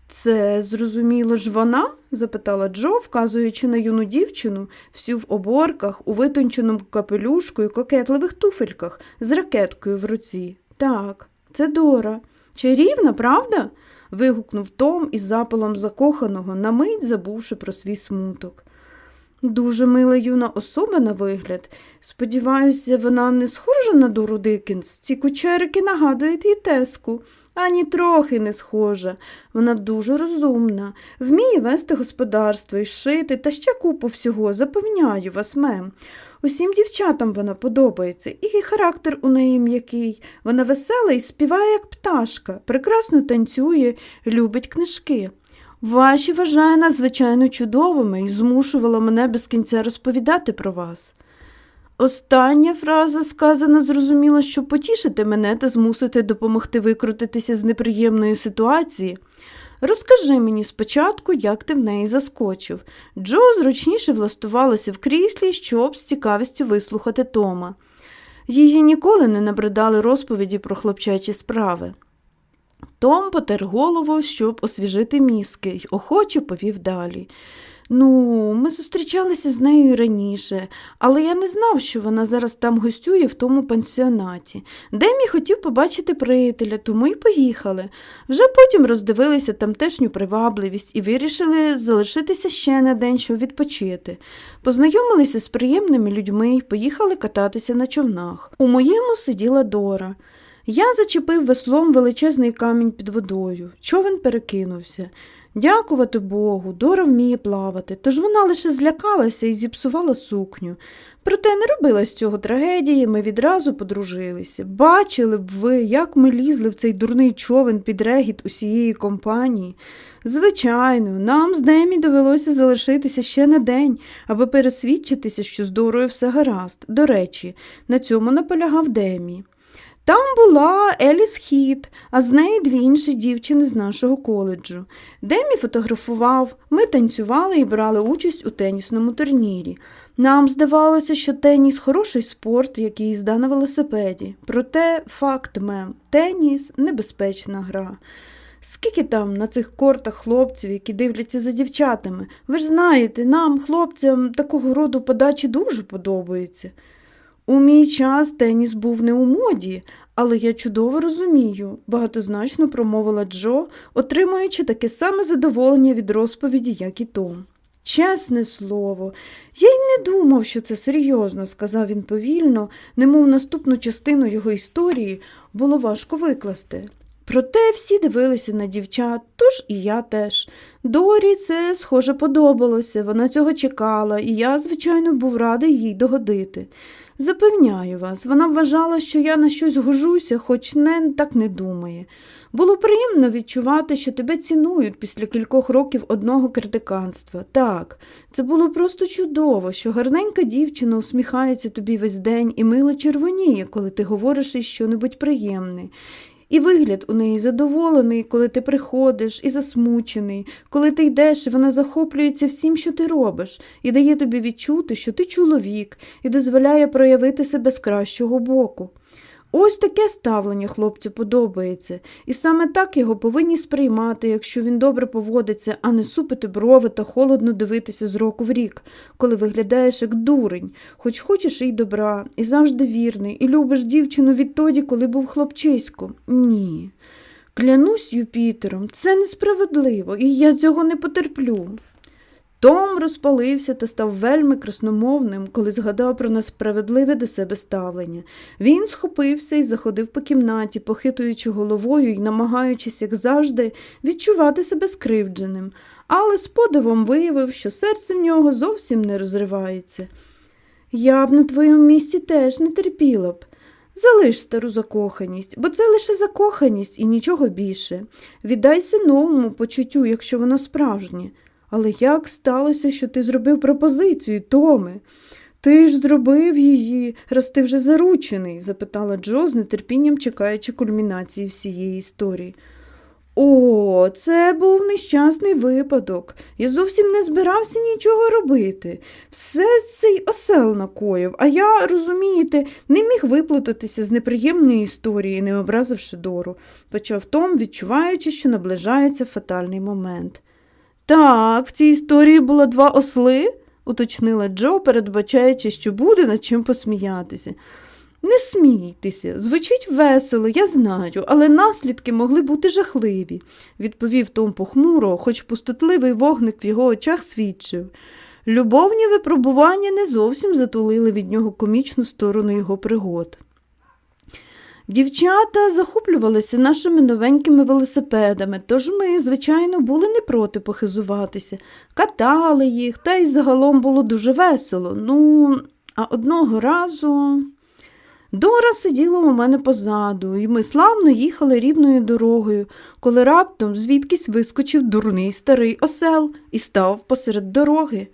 Це, зрозуміло ж, вона? запитала Джо, вказуючи на юну дівчину, всю в оборках, у витонченому капелюшку і кокетливих туфельках з ракеткою в руці. Так, це Дора. Чарівна, правда? вигукнув Том із запалом закоханого, на мить забувши про свій смуток. Дуже мила юна особа на вигляд. Сподіваюся, вона не схожа на Дору Дикінс. Ці кучерики нагадують їй теску. Ані трохи не схожа. Вона дуже розумна, вміє вести господарство і шити та ще купу всього, запевняю вас, мем. Усім дівчатам вона подобається, і характер у неї м'який. Вона весела і співає, як пташка, прекрасно танцює, любить книжки. Ваші вважає надзвичайно чудовими і змушувала мене без кінця розповідати про вас. Остання фраза сказана зрозуміло, щоб потішити мене та змусити допомогти викрутитися з неприємної ситуації. Розкажи мені спочатку, як ти в неї заскочив. Джо зручніше влаштувалася в кріслі, щоб з цікавістю вислухати Тома. Її ніколи не набридали розповіді про хлопчачі справи. Том потер голову, щоб освіжити мізки, й охоче повів далі. Ну, ми зустрічалися з нею раніше, але я не знав, що вона зараз там гостює в тому пансіонаті. Демі хотів побачити приятеля, тому й поїхали. Вже потім роздивилися тамтешню привабливість і вирішили залишитися ще на день, щоб відпочити. Познайомилися з приємними людьми і поїхали кататися на човнах. У моєму сиділа Дора. Я зачепив веслом величезний камінь під водою. Човен перекинувся. Дякувати Богу, Дора вміє плавати, тож вона лише злякалася і зіпсувала сукню. Проте не робила з цього трагедії, ми відразу подружилися. Бачили б ви, як ми лізли в цей дурний човен під регіт усієї компанії. Звичайно, нам з Демі довелося залишитися ще на день, аби пересвідчитися, що з Дорою все гаразд. До речі, на цьому наполягав Демі. Там була Еліс Хіт, а з неї дві інші дівчини з нашого коледжу. Демі фотографував, ми танцювали і брали участь у тенісному турнірі. Нам здавалося, що теніс хороший спорт, як і їзда на велосипеді. Проте факт мем, теніс небезпечна гра. Скільки там на цих кортах хлопців, які дивляться за дівчатами? Ви ж знаєте, нам, хлопцям, такого роду подачі дуже подобаються. У мій час теніс був не у моді, але я чудово розумію, багатозначно промовила Джо, отримуючи таке саме задоволення від розповіді, як і Том. Чесне слово, я й не думав, що це серйозно, сказав він повільно, немов наступну частину його історії було важко викласти. Проте всі дивилися на дівчат, тож і я теж. Дорі це, схоже, подобалося, вона цього чекала, і я, звичайно, був радий їй догодити. Запевняю вас, вона вважала, що я на щось гожуся, хоч Нен так не думає. Було приємно відчувати, що тебе цінують після кількох років одного критиканства. Так, це було просто чудово, що гарненька дівчина усміхається тобі весь день і мило червоніє, коли ти говориш їй щось приємне. І вигляд у неї задоволений, коли ти приходиш, і засмучений, коли ти йдеш, і вона захоплюється всім, що ти робиш, і дає тобі відчути, що ти чоловік, і дозволяє проявити себе з кращого боку. Ось таке ставлення хлопцю подобається, і саме так його повинні сприймати, якщо він добре поводиться, а не супити брови та холодно дивитися з року в рік, коли виглядаєш як дурень, хоч хочеш і добра, і завжди вірний, і любиш дівчину відтоді, коли був хлопчисько. Ні. Клянусь Юпітером, це несправедливо, і я цього не потерплю. Том розпалився та став вельми красномовним, коли згадав про несправедливе до себе ставлення. Він схопився і заходив по кімнаті, похитуючи головою і намагаючись, як завжди, відчувати себе скривдженим, але з подивом виявив, що серце в нього зовсім не розривається. Я б на твоєму місці теж не терпіла б. Залиш стару закоханість, бо це лише закоханість і нічого більше. Віддайся новому почуттю, якщо воно справжнє. Але як сталося, що ти зробив пропозицію, Томе? Ти ж зробив її, раз ти вже заручений? запитала Джо з нетерпінням чекаючи кульмінації всієї історії. О, це був нещасний випадок. Я зовсім не збирався нічого робити. Все цей осел накоїв, а я, розумієте, не міг виплутатися з неприємної історії, не образивши Дору, почав Том, відчуваючи, що наближається фатальний момент. Так, в цій історії було два осли, уточнила Джо, передбачаючи, що буде над чим посміятися. Не смійтеся, звучить весело, я знаю, але наслідки могли бути жахливі, відповів Том похмуро, хоч пустотливий вогник в його очах свідчив. Любовні випробування не зовсім затулили від нього комічну сторону його пригод. Дівчата захоплювалися нашими новенькими велосипедами, тож ми, звичайно, були не проти похизуватися, катали їх, та й загалом було дуже весело. Ну, а одного разу. Дора сиділа у мене позаду, і ми славно їхали рівною дорогою, коли раптом звідкись вискочив дурний старий осел і став посеред дороги.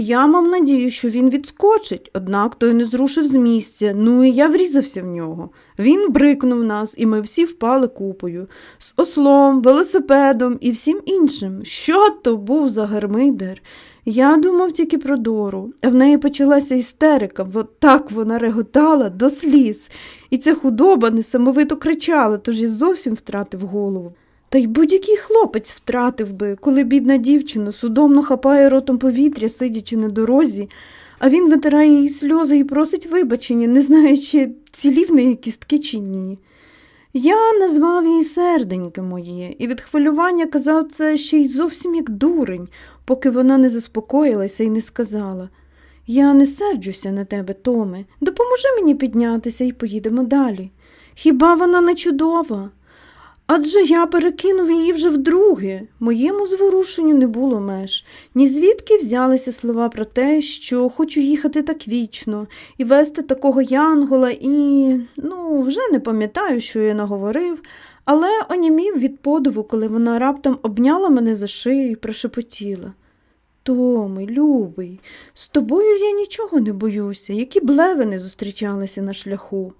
Я мав надію, що він відскочить, однак той не зрушив з місця, ну і я врізався в нього. Він брикнув нас, і ми всі впали купою, з ослом, велосипедом і всім іншим. Що то був за гармидер? Я думав тільки про Дору, а в неї почалася істерика, бо так вона реготала до сліз, і ця худоба несамовито кричала, тож я зовсім втратив голову. Та й будь-який хлопець втратив би, коли бідна дівчина судомно хапає ротом повітря, сидячи на дорозі, а він витирає її сльози і просить вибачення, не знаючи, цілі в неї кістки чи ні. Я назвав її серденьке моє, і від хвилювання казав це ще й зовсім як дурень, поки вона не заспокоїлася і не сказала Я не серджуся на тебе, Томе, допоможи мені піднятися і поїдемо далі. Хіба вона не чудова? Адже я перекинув її вже вдруге. Моєму зворушенню не було меж. Ні звідки взялися слова про те, що хочу їхати так вічно і вести такого янгола, і, ну, вже не пам'ятаю, що я наговорив, але онімів від подиву, коли вона раптом обняла мене за шию і прошепотіла. Томи, любий, з тобою я нічого не боюся, які б леви не зустрічалися на шляху.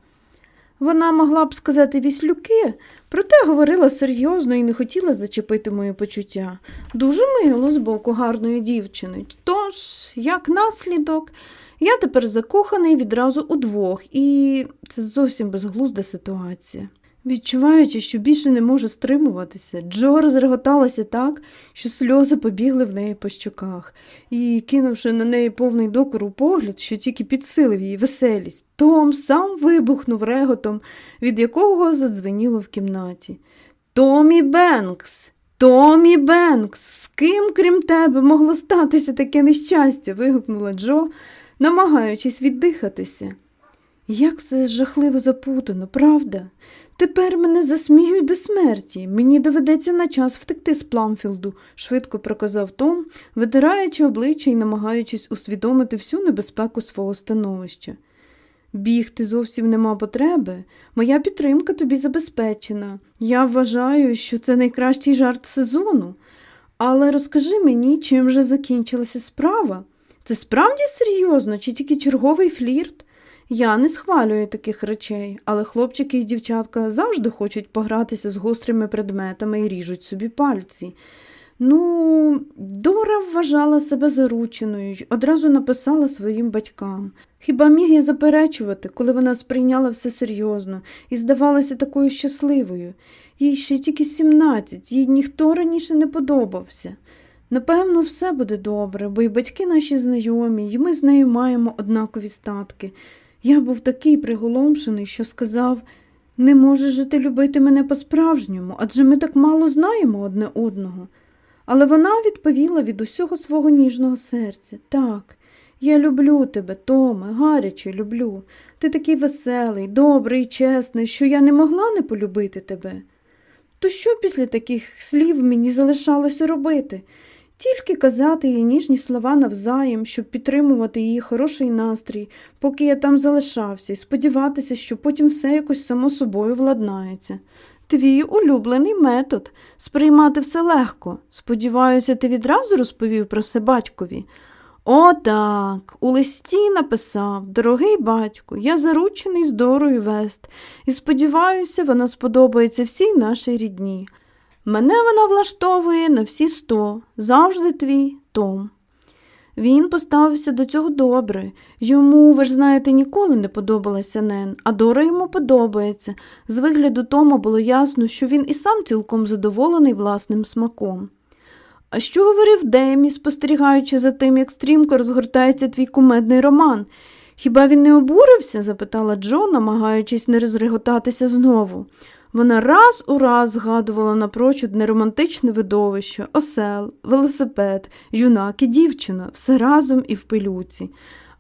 Вона могла б сказати віслюки, проте говорила серйозно і не хотіла зачепити мої почуття. Дуже мило з боку гарної дівчини. Тож, як наслідок, я тепер закоханий відразу удвох, і це зовсім безглузда ситуація. Відчуваючи, що більше не може стримуватися, Джо розреготалася так, що сльози побігли в неї по щоках, і, кинувши на неї повний докору погляд, що тільки підсилив її веселість, Том сам вибухнув реготом, від якого задзвеніло в кімнаті. Томі Бенкс, Томі Бенкс, з ким, крім тебе, могло статися таке нещастя? вигукнула Джо, намагаючись віддихатися. Як все жахливо запутано, правда? Тепер мене засміють до смерті. Мені доведеться на час втекти з Пламфілду, швидко проказав Том, витираючи обличчя і намагаючись усвідомити всю небезпеку свого становища. Бігти зовсім нема потреби. Моя підтримка тобі забезпечена. Я вважаю, що це найкращий жарт сезону. Але розкажи мені, чим же закінчилася справа? Це справді серйозно, чи тільки черговий флірт? Я не схвалюю таких речей, але хлопчики і дівчатка завжди хочуть погратися з гострими предметами і ріжуть собі пальці. Ну, Дора вважала себе зарученою й одразу написала своїм батькам. Хіба міг я заперечувати, коли вона сприйняла все серйозно і здавалася такою щасливою? Їй ще тільки сімнадцять, їй ніхто раніше не подобався. Напевно, все буде добре, бо й батьки наші знайомі, і ми з нею маємо однакові статки. Я був такий приголомшений, що сказав не можеш же ти любити мене по-справжньому, адже ми так мало знаємо одне одного. Але вона відповіла від усього свого ніжного серця так, я люблю тебе, Томе, гаряче люблю. Ти такий веселий, добрий, чесний, що я не могла не полюбити тебе. То що після таких слів мені залишалося робити? Тільки казати їй ніжні слова навзаєм, щоб підтримувати її хороший настрій, поки я там залишався, і сподіватися, що потім все якось само собою владнається. Твій улюблений метод сприймати все легко. Сподіваюся, ти відразу розповів про це батькові. О, так, у листі написав Дорогий батьку, я заручений з Дорою Вест, і сподіваюся, вона сподобається всій нашій рідні. Мене вона влаштовує на всі сто, завжди твій Том. Він поставився до цього добре. Йому, ви ж знаєте, ніколи не подобалася Нен, а Дора йому подобається. З вигляду Тома було ясно, що він і сам цілком задоволений власним смаком. А що говорив Демі, спостерігаючи за тим, як стрімко розгортається твій кумедний роман? Хіба він не обурився? запитала Джо, намагаючись не розреготатися знову. Вона раз у раз згадувала напрочуд неромантичне видовище, осел, велосипед, юнак і дівчина, все разом і в пилюці.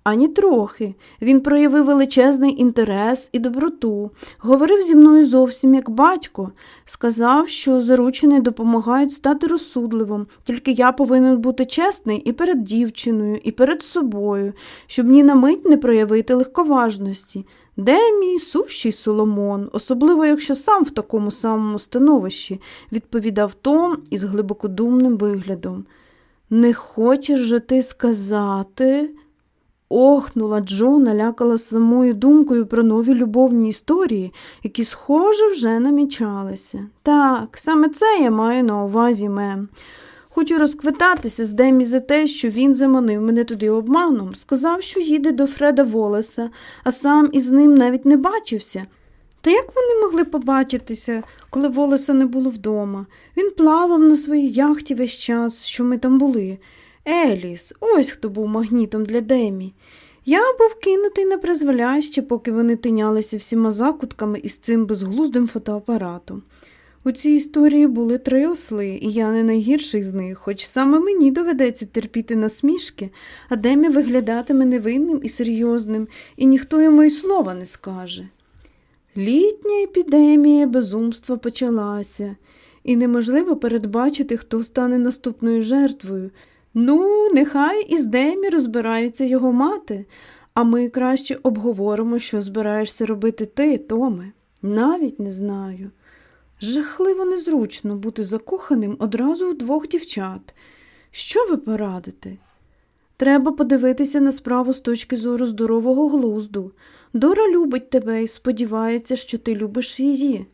Ані трохи. Він проявив величезний інтерес і доброту, говорив зі мною зовсім як батько, сказав, що заручені допомагають стати розсудливим, тільки я повинен бути чесний і перед дівчиною, і перед собою, щоб ні на мить не проявити легковажності. Де мій сущий Соломон, особливо якщо сам в такому самому становищі, відповідав Том із глибокодумним виглядом. Не хочеш же ти сказати? Охнула Джо, налякала самою думкою про нові любовні історії, які, схоже, вже намічалися. Так, саме це я маю на увазі мем. Хочу розквитатися з Демі за те, що він заманив мене туди обманом, сказав, що їде до Фреда Волеса, а сам із ним навіть не бачився. Та як вони могли побачитися, коли Волеса не було вдома? Він плавав на своїй яхті весь час, що ми там були. Еліс, ось хто був магнітом для Демі. Я був кинутий на призволяще, поки вони тинялися всіма закутками із цим безглуздим фотоапаратом. У цій історії були три осли, і я не найгірший з них, хоч саме мені доведеться терпіти насмішки, а Демі виглядатиме невинним і серйозним, і ніхто йому й слова не скаже. Літня епідемія безумства почалася, і неможливо передбачити, хто стане наступною жертвою. Ну, нехай із Демі розбирається його мати, а ми краще обговоримо, що збираєшся робити ти, Томе. Навіть не знаю. Жахливо незручно бути закоханим одразу в двох дівчат. Що ви порадите? Треба подивитися на справу з точки зору здорового глузду. Дора любить тебе і сподівається, що ти любиш її.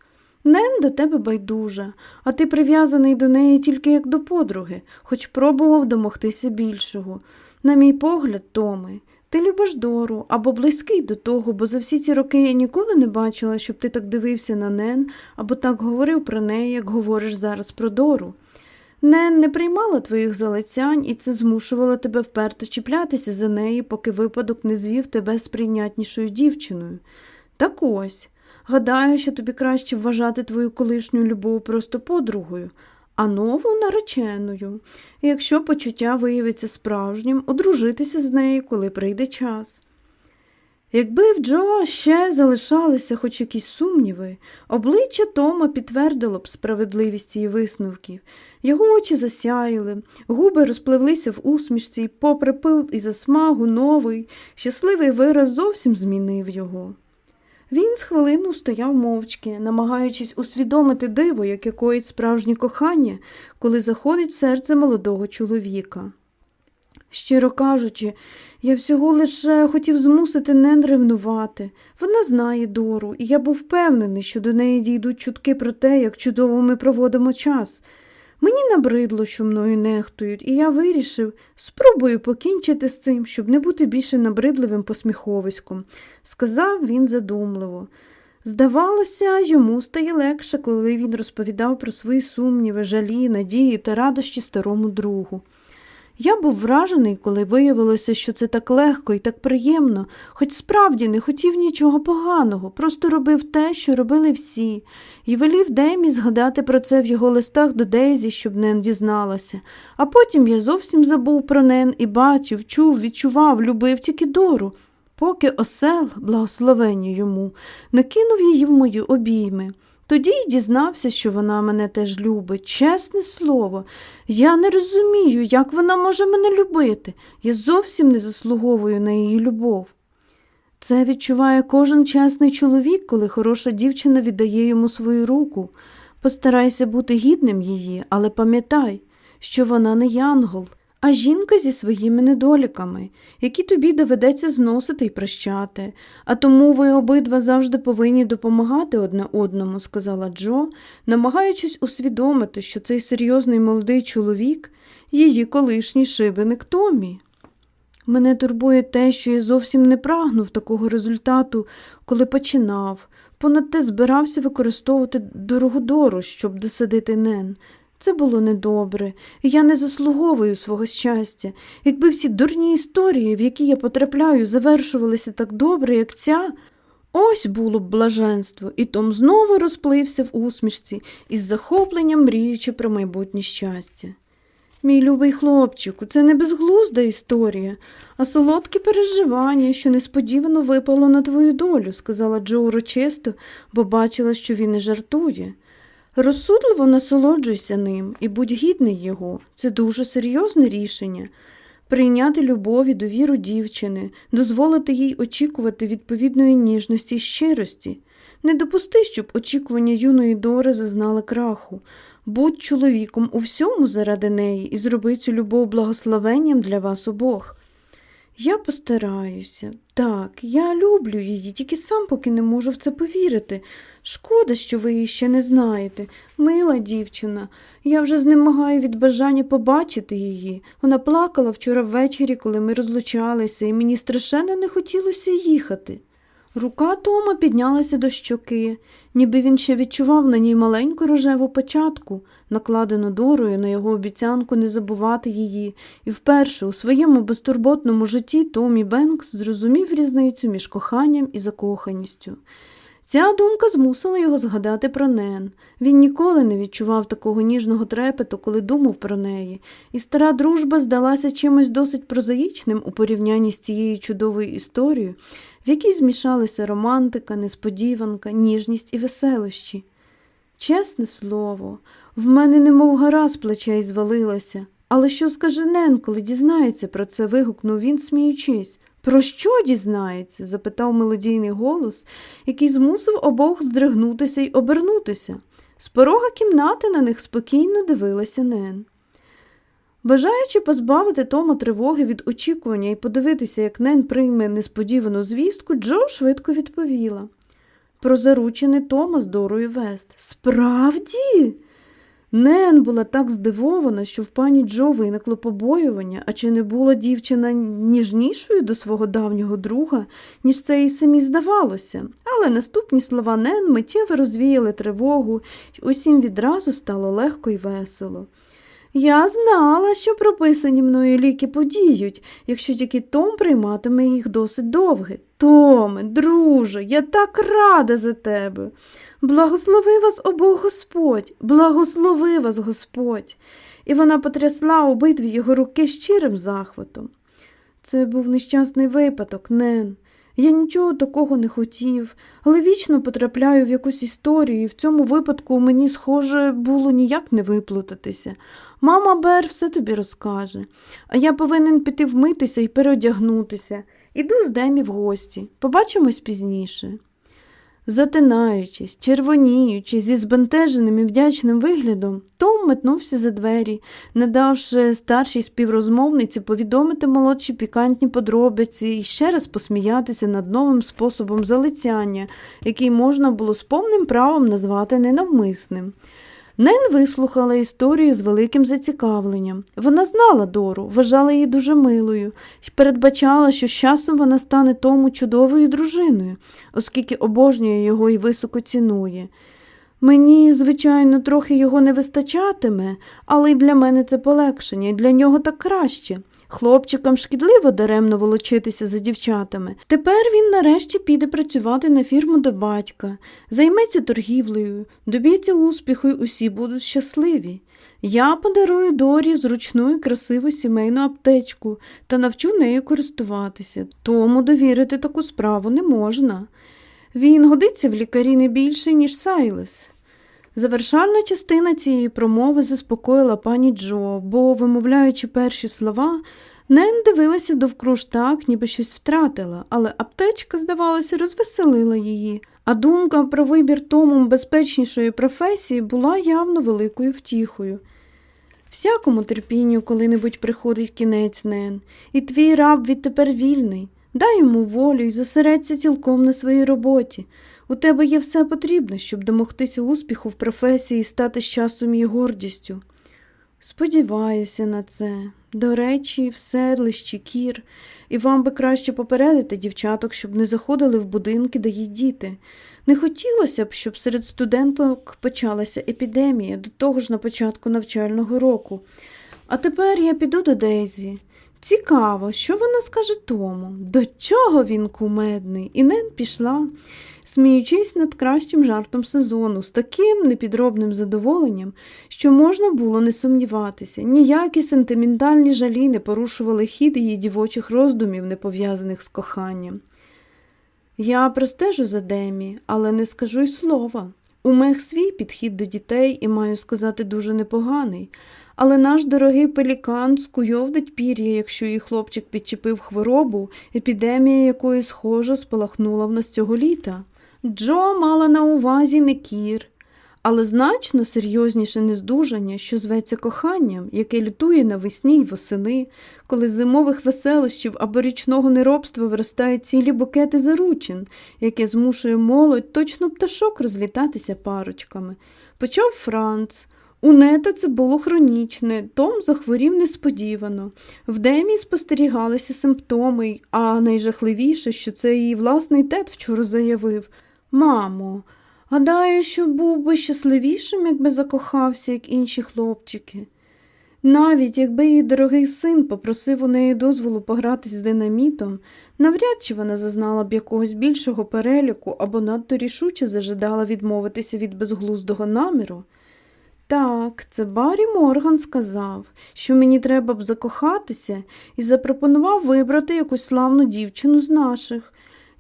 Нен до тебе байдужа, а ти прив'язаний до неї тільки як до подруги, хоч пробував домогтися більшого. На мій погляд, Томи, ти любиш Дору або близький до того, бо за всі ці роки я ніколи не бачила, щоб ти так дивився на Нен або так говорив про неї, як говориш зараз про Дору. Нен не приймала твоїх залицянь, і це змушувало тебе вперто чіплятися за неї, поки випадок не звів тебе з прийнятнішою дівчиною. Так ось. Гадаю, що тобі краще вважати твою колишню любов просто подругою, а нову нареченою, якщо почуття виявиться справжнім, одружитися з нею, коли прийде час. Якби в Джо ще залишалися хоч якісь сумніви, обличчя Тома підтвердило б справедливість її висновків. Його очі засяяли, губи розпливлися в усмішці, попри пил і засмагу новий, щасливий вираз зовсім змінив його. Він з хвилину стояв мовчки, намагаючись усвідомити диво, яке коїть справжнє кохання, коли заходить в серце молодого чоловіка. Щиро кажучи, я всього лише хотів змусити Нен ревнувати. Вона знає Дору, і я був впевнений, що до неї дійдуть чутки про те, як чудово ми проводимо час. Мені набридло, що мною нехтують, і я вирішив, спробую покінчити з цим, щоб не бути більше набридливим посміховиськом, сказав він задумливо. Здавалося, йому стає легше, коли він розповідав про свої сумніви, жалі, надії та радощі старому другу. Я був вражений, коли виявилося, що це так легко і так приємно, хоч справді не хотів нічого поганого, просто робив те, що робили всі, і велів Демі згадати про це в його листах до Дейзі, щоб Нен дізналася. А потім я зовсім забув про Нен і бачив, чув, відчував, любив тільки Дору, поки осел, благословення йому, накинув її в мої обійми. Тоді й дізнався, що вона мене теж любить. Чесне слово, я не розумію, як вона може мене любити. Я зовсім не заслуговую на її любов. Це відчуває кожен чесний чоловік, коли хороша дівчина віддає йому свою руку. Постарайся бути гідним її, але пам'ятай, що вона не янгол, а жінка зі своїми недоліками, які тобі доведеться зносити й прощати. А тому ви обидва завжди повинні допомагати одне одному, сказала Джо, намагаючись усвідомити, що цей серйозний молодий чоловік її колишній шибеник Томі. Мене турбує те, що я зовсім не прагнув такого результату, коли починав, понад те збирався використовувати дорогодору, щоб досадити Нен. Це було недобре, і я не заслуговую свого щастя. Якби всі дурні історії, в які я потрапляю, завершувалися так добре, як ця, ось було б блаженство, і Том знову розплився в усмішці із захопленням мріючи про майбутнє щастя. Мій любий хлопчику, це не безглузда історія, а солодке переживання, що несподівано випало на твою долю, сказала Джо урочисто, бо бачила, що він не жартує. Розсудливо насолоджуйся ним і будь гідний його. Це дуже серйозне рішення. Прийняти любов і довіру дівчини, дозволити їй очікувати відповідної ніжності й щирості. Не допусти, щоб очікування юної дори зазнали краху. Будь чоловіком у всьому заради неї і зроби цю любов благословенням для вас обох. Я постараюся. Так, я люблю її, тільки сам поки не можу в це повірити. Шкода, що ви її ще не знаєте. Мила дівчина, я вже знемагаю від бажання побачити її. Вона плакала вчора ввечері, коли ми розлучалися, і мені страшенно не хотілося їхати. Рука Тома піднялася до щоки, ніби він ще відчував на ній маленьку рожеву печатку, накладену дорою на його обіцянку не забувати її, і вперше у своєму безтурботному житті Томі Бенкс зрозумів різницю між коханням і закоханістю. Ця думка змусила його згадати про Нен. Він ніколи не відчував такого ніжного трепету, коли думав про неї, і стара дружба здалася чимось досить прозаїчним у порівнянні з цією чудовою історією, в якій змішалися романтика, несподіванка, ніжність і веселощі. Чесне слово, в мене немов гора з плечей звалилася. Але що скаже Нен, коли дізнається про це? вигукнув він, сміючись. Про що дізнається? запитав мелодійний голос, який змусив обох здригнутися й обернутися. З порога кімнати на них спокійно дивилася Нен. Бажаючи позбавити Тома тривоги від очікування і подивитися, як Нен прийме несподівану звістку, Джо швидко відповіла. Про заручене Тома з Дорою Вест. Справді? Нен була так здивована, що в пані Джо виникло побоювання, а чи не була дівчина ніжнішою до свого давнього друга, ніж це їй самі здавалося. Але наступні слова Нен миттєво розвіяли тривогу, і усім відразу стало легко і весело. Я знала, що прописані мною ліки подіють, якщо тільки Том прийматиме їх досить довге. Томе, друже, я так рада за тебе. Благослови вас обох Господь, благослови вас Господь. І вона потрясла обидві його руки щирим захватом. Це був нещасний випадок, Нен. Я нічого такого не хотів, але вічно потрапляю в якусь історію, і в цьому випадку мені, схоже, було ніяк не виплутатися. Мама Бер все тобі розкаже, а я повинен піти вмитися і переодягнутися. Іду з Демі в гості. Побачимось пізніше. Затинаючись, червоніючи, зі збентеженим і вдячним виглядом, Том метнувся за двері, не давши старшій співрозмовниці повідомити молодші пікантні подробиці і ще раз посміятися над новим способом залицяння, який можна було з повним правом назвати ненавмисним. Нен вислухала історію з великим зацікавленням. Вона знала Дору, вважала її дуже милою і передбачала, що з часом вона стане тому чудовою дружиною, оскільки обожнює його і високо цінує. Мені, звичайно, трохи його не вистачатиме, але й для мене це полегшення, і для нього так краще. Хлопчикам шкідливо даремно волочитися за дівчатами. Тепер він нарешті піде працювати на фірму до батька, займеться торгівлею, доб'ється успіху і усі будуть щасливі. Я подарую Дорі зручну і красиву сімейну аптечку та навчу нею користуватися. Тому довірити таку справу не можна. Він годиться в лікарі не більше, ніж Сайлес. Завершальна частина цієї промови заспокоїла пані Джо, бо, вимовляючи перші слова, Нен дивилася довкруж так, ніби щось втратила, але аптечка, здавалося, розвеселила її, а думка про вибір Томом безпечнішої професії була явно великою втіхою. Всякому терпінню коли-небудь приходить кінець Нен, і твій раб відтепер вільний. Дай йому волю і зосередься цілком на своїй роботі. У тебе є все потрібне, щоб домогтися успіху в професії і стати з часом її гордістю. Сподіваюся на це. До речі, в седлищі, кір, і вам би краще попередити дівчаток, щоб не заходили в будинки, де є діти. Не хотілося б, щоб серед студенток почалася епідемія, до того ж на початку навчального року. А тепер я піду до Дейзі. Цікаво, що вона скаже тому, до чого він кумедний, і Нен пішла, сміючись над кращим жартом сезону, з таким непідробним задоволенням, що можна було не сумніватися, ніякі сентиментальні жалі не порушували хід її дівочих роздумів, не пов'язаних з коханням. Я простежу за Демі, але не скажу й слова. У мех свій підхід до дітей і маю сказати дуже непоганий. Але наш дорогий пелікан скуйовдить пір'я, якщо її хлопчик підчепив хворобу, епідемія якої схожа спалахнула в нас цього літа. Джо мала на увазі не кір, але значно серйозніше нездужання, що зветься коханням, яке лютує навесні й восени, коли з зимових веселощів або річного неробства виростають цілі букети заручин, яке змушує молодь точно пташок розлітатися парочками. Почав Франц. У нета це було хронічне, Том захворів несподівано. В Демі спостерігалися симптоми, а найжахливіше, що це її власний тет вчора заявив Мамо, гадаю, що був би щасливішим, якби закохався, як інші хлопчики. Навіть якби її дорогий син попросив у неї дозволу погратись з динамітом, навряд чи вона зазнала б якогось більшого переліку або надто рішуче зажидала відмовитися від безглуздого наміру. Так, це Баррі Морган сказав, що мені треба б закохатися і запропонував вибрати якусь славну дівчину з наших.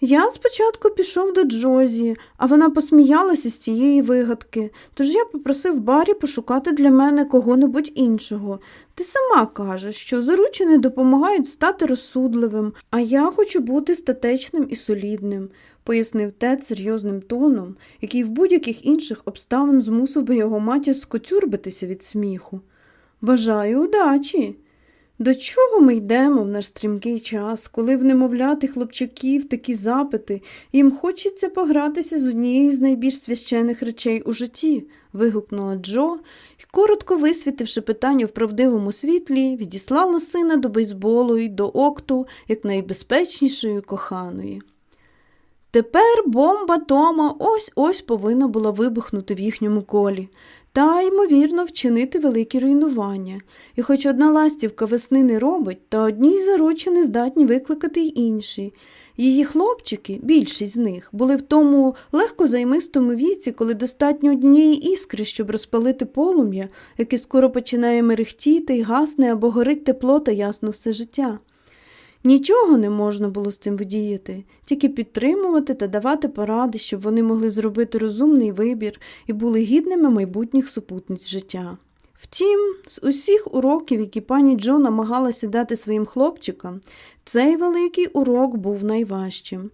Я спочатку пішов до Джозі, а вона посміялася з цієї вигадки, тож я попросив Баррі пошукати для мене кого-небудь іншого. Ти сама кажеш, що заручені допомагають стати розсудливим, а я хочу бути статечним і солідним пояснив Тед серйозним тоном, який в будь-яких інших обставин змусив би його матір скотюрбитися від сміху. Бажаю удачі. До чого ми йдемо в наш стрімкий час, коли в немовляти хлопчаків такі запити, їм хочеться погратися з однією з найбільш священих речей у житті? вигукнула Джо і, коротко висвітивши питання в правдивому світлі, відіслала сина до бейсболу і до окту як найбезпечнішої коханої. Тепер бомба Тома ось ось повинна була вибухнути в їхньому колі та, ймовірно, вчинити великі руйнування. І хоч одна ластівка весни не робить, та одній заручені здатні викликати й інші. Її хлопчики, більшість з них, були в тому легко займистому віці, коли достатньо однієї іскри, щоб розпалити полум'я, яке скоро починає мерехтіти й гасне або горить тепло та ясно все життя. Нічого не можна було з цим вдіяти, тільки підтримувати та давати поради, щоб вони могли зробити розумний вибір і були гідними майбутніх супутниць життя. Втім, з усіх уроків, які пані Джо намагалася дати своїм хлопчикам, цей великий урок був найважчим.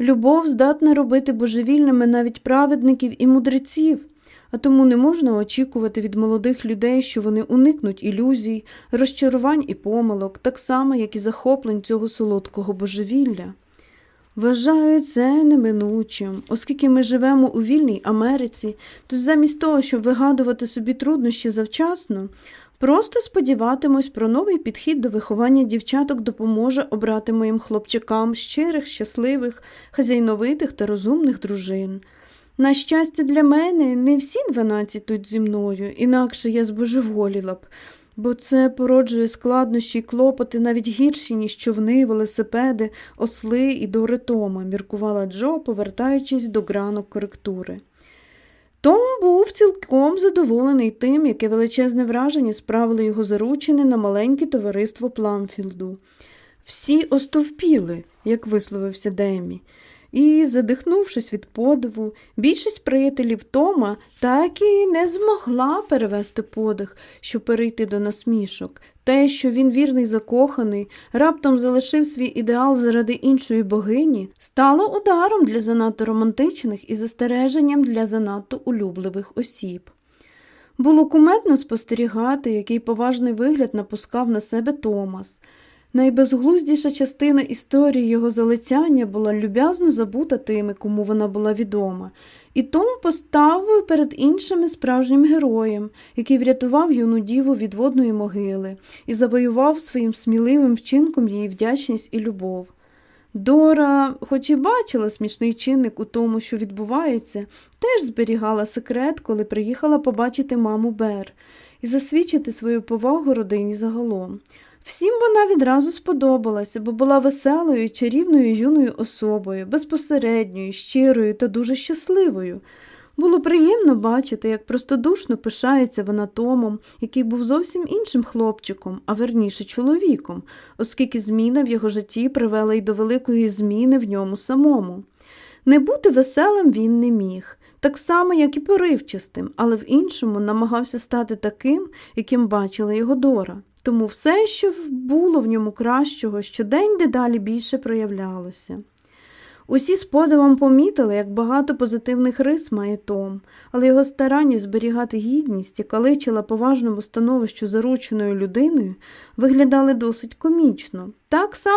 Любов здатна робити божевільними навіть праведників і мудреців а тому не можна очікувати від молодих людей, що вони уникнуть ілюзій, розчарувань і помилок, так само, як і захоплень цього солодкого божевілля. Вважаю це неминучим, оскільки ми живемо у вільній Америці, то замість того, щоб вигадувати собі труднощі завчасно, просто сподіватимось про новий підхід до виховання дівчаток допоможе обрати моїм хлопчикам щирих, щасливих, хазяйновитих та розумних дружин. На щастя, для мене не всі дванадцять тут зі мною, інакше я збожеволіла б, бо це породжує складнощі й клопоти навіть гірші, ніж човни, велосипеди, осли і дори Тома, міркувала Джо, повертаючись до гранок коректури. Том був цілком задоволений тим, яке величезне враження справили його заручини на маленьке товариство Пламфілду. Всі остовпіли, як висловився Демі. І, задихнувшись від подиву, більшість приятелів Тома так і не змогла перевести подих, щоб перейти до насмішок. Те, що він вірний закоханий, раптом залишив свій ідеал заради іншої богині, стало ударом для занадто романтичних і застереженням для занадто улюбливих осіб. Було куметно спостерігати, який поважний вигляд напускав на себе Томас. Найбезглуздіша частина історії його залицяння була люб'язно забута тими, кому вона була відома, і Том поставив перед іншими справжнім героєм, який врятував юну діву від водної могили і завоював своїм сміливим вчинком її вдячність і любов. Дора, хоч і бачила смішний чинник у тому, що відбувається, теж зберігала секрет, коли приїхала побачити маму Бер і засвідчити свою повагу родині загалом. Всім вона відразу сподобалася, бо була веселою, чарівною юною особою, безпосередньою, щирою та дуже щасливою. Було приємно бачити, як простодушно пишається вона Томом, який був зовсім іншим хлопчиком, а верніше чоловіком, оскільки зміна в його житті привела й до великої зміни в ньому самому. Не бути веселим він не міг, так само, як і поривчастим, але в іншому намагався стати таким, яким бачила його Дора. Тому все, що було в ньому кращого, щодень дедалі більше проявлялося. Усі з подивом помітили, як багато позитивних рис має Том, але його старання зберігати гідність, яка личила поважному становищу зарученою людиною, виглядали досить комічно. Так само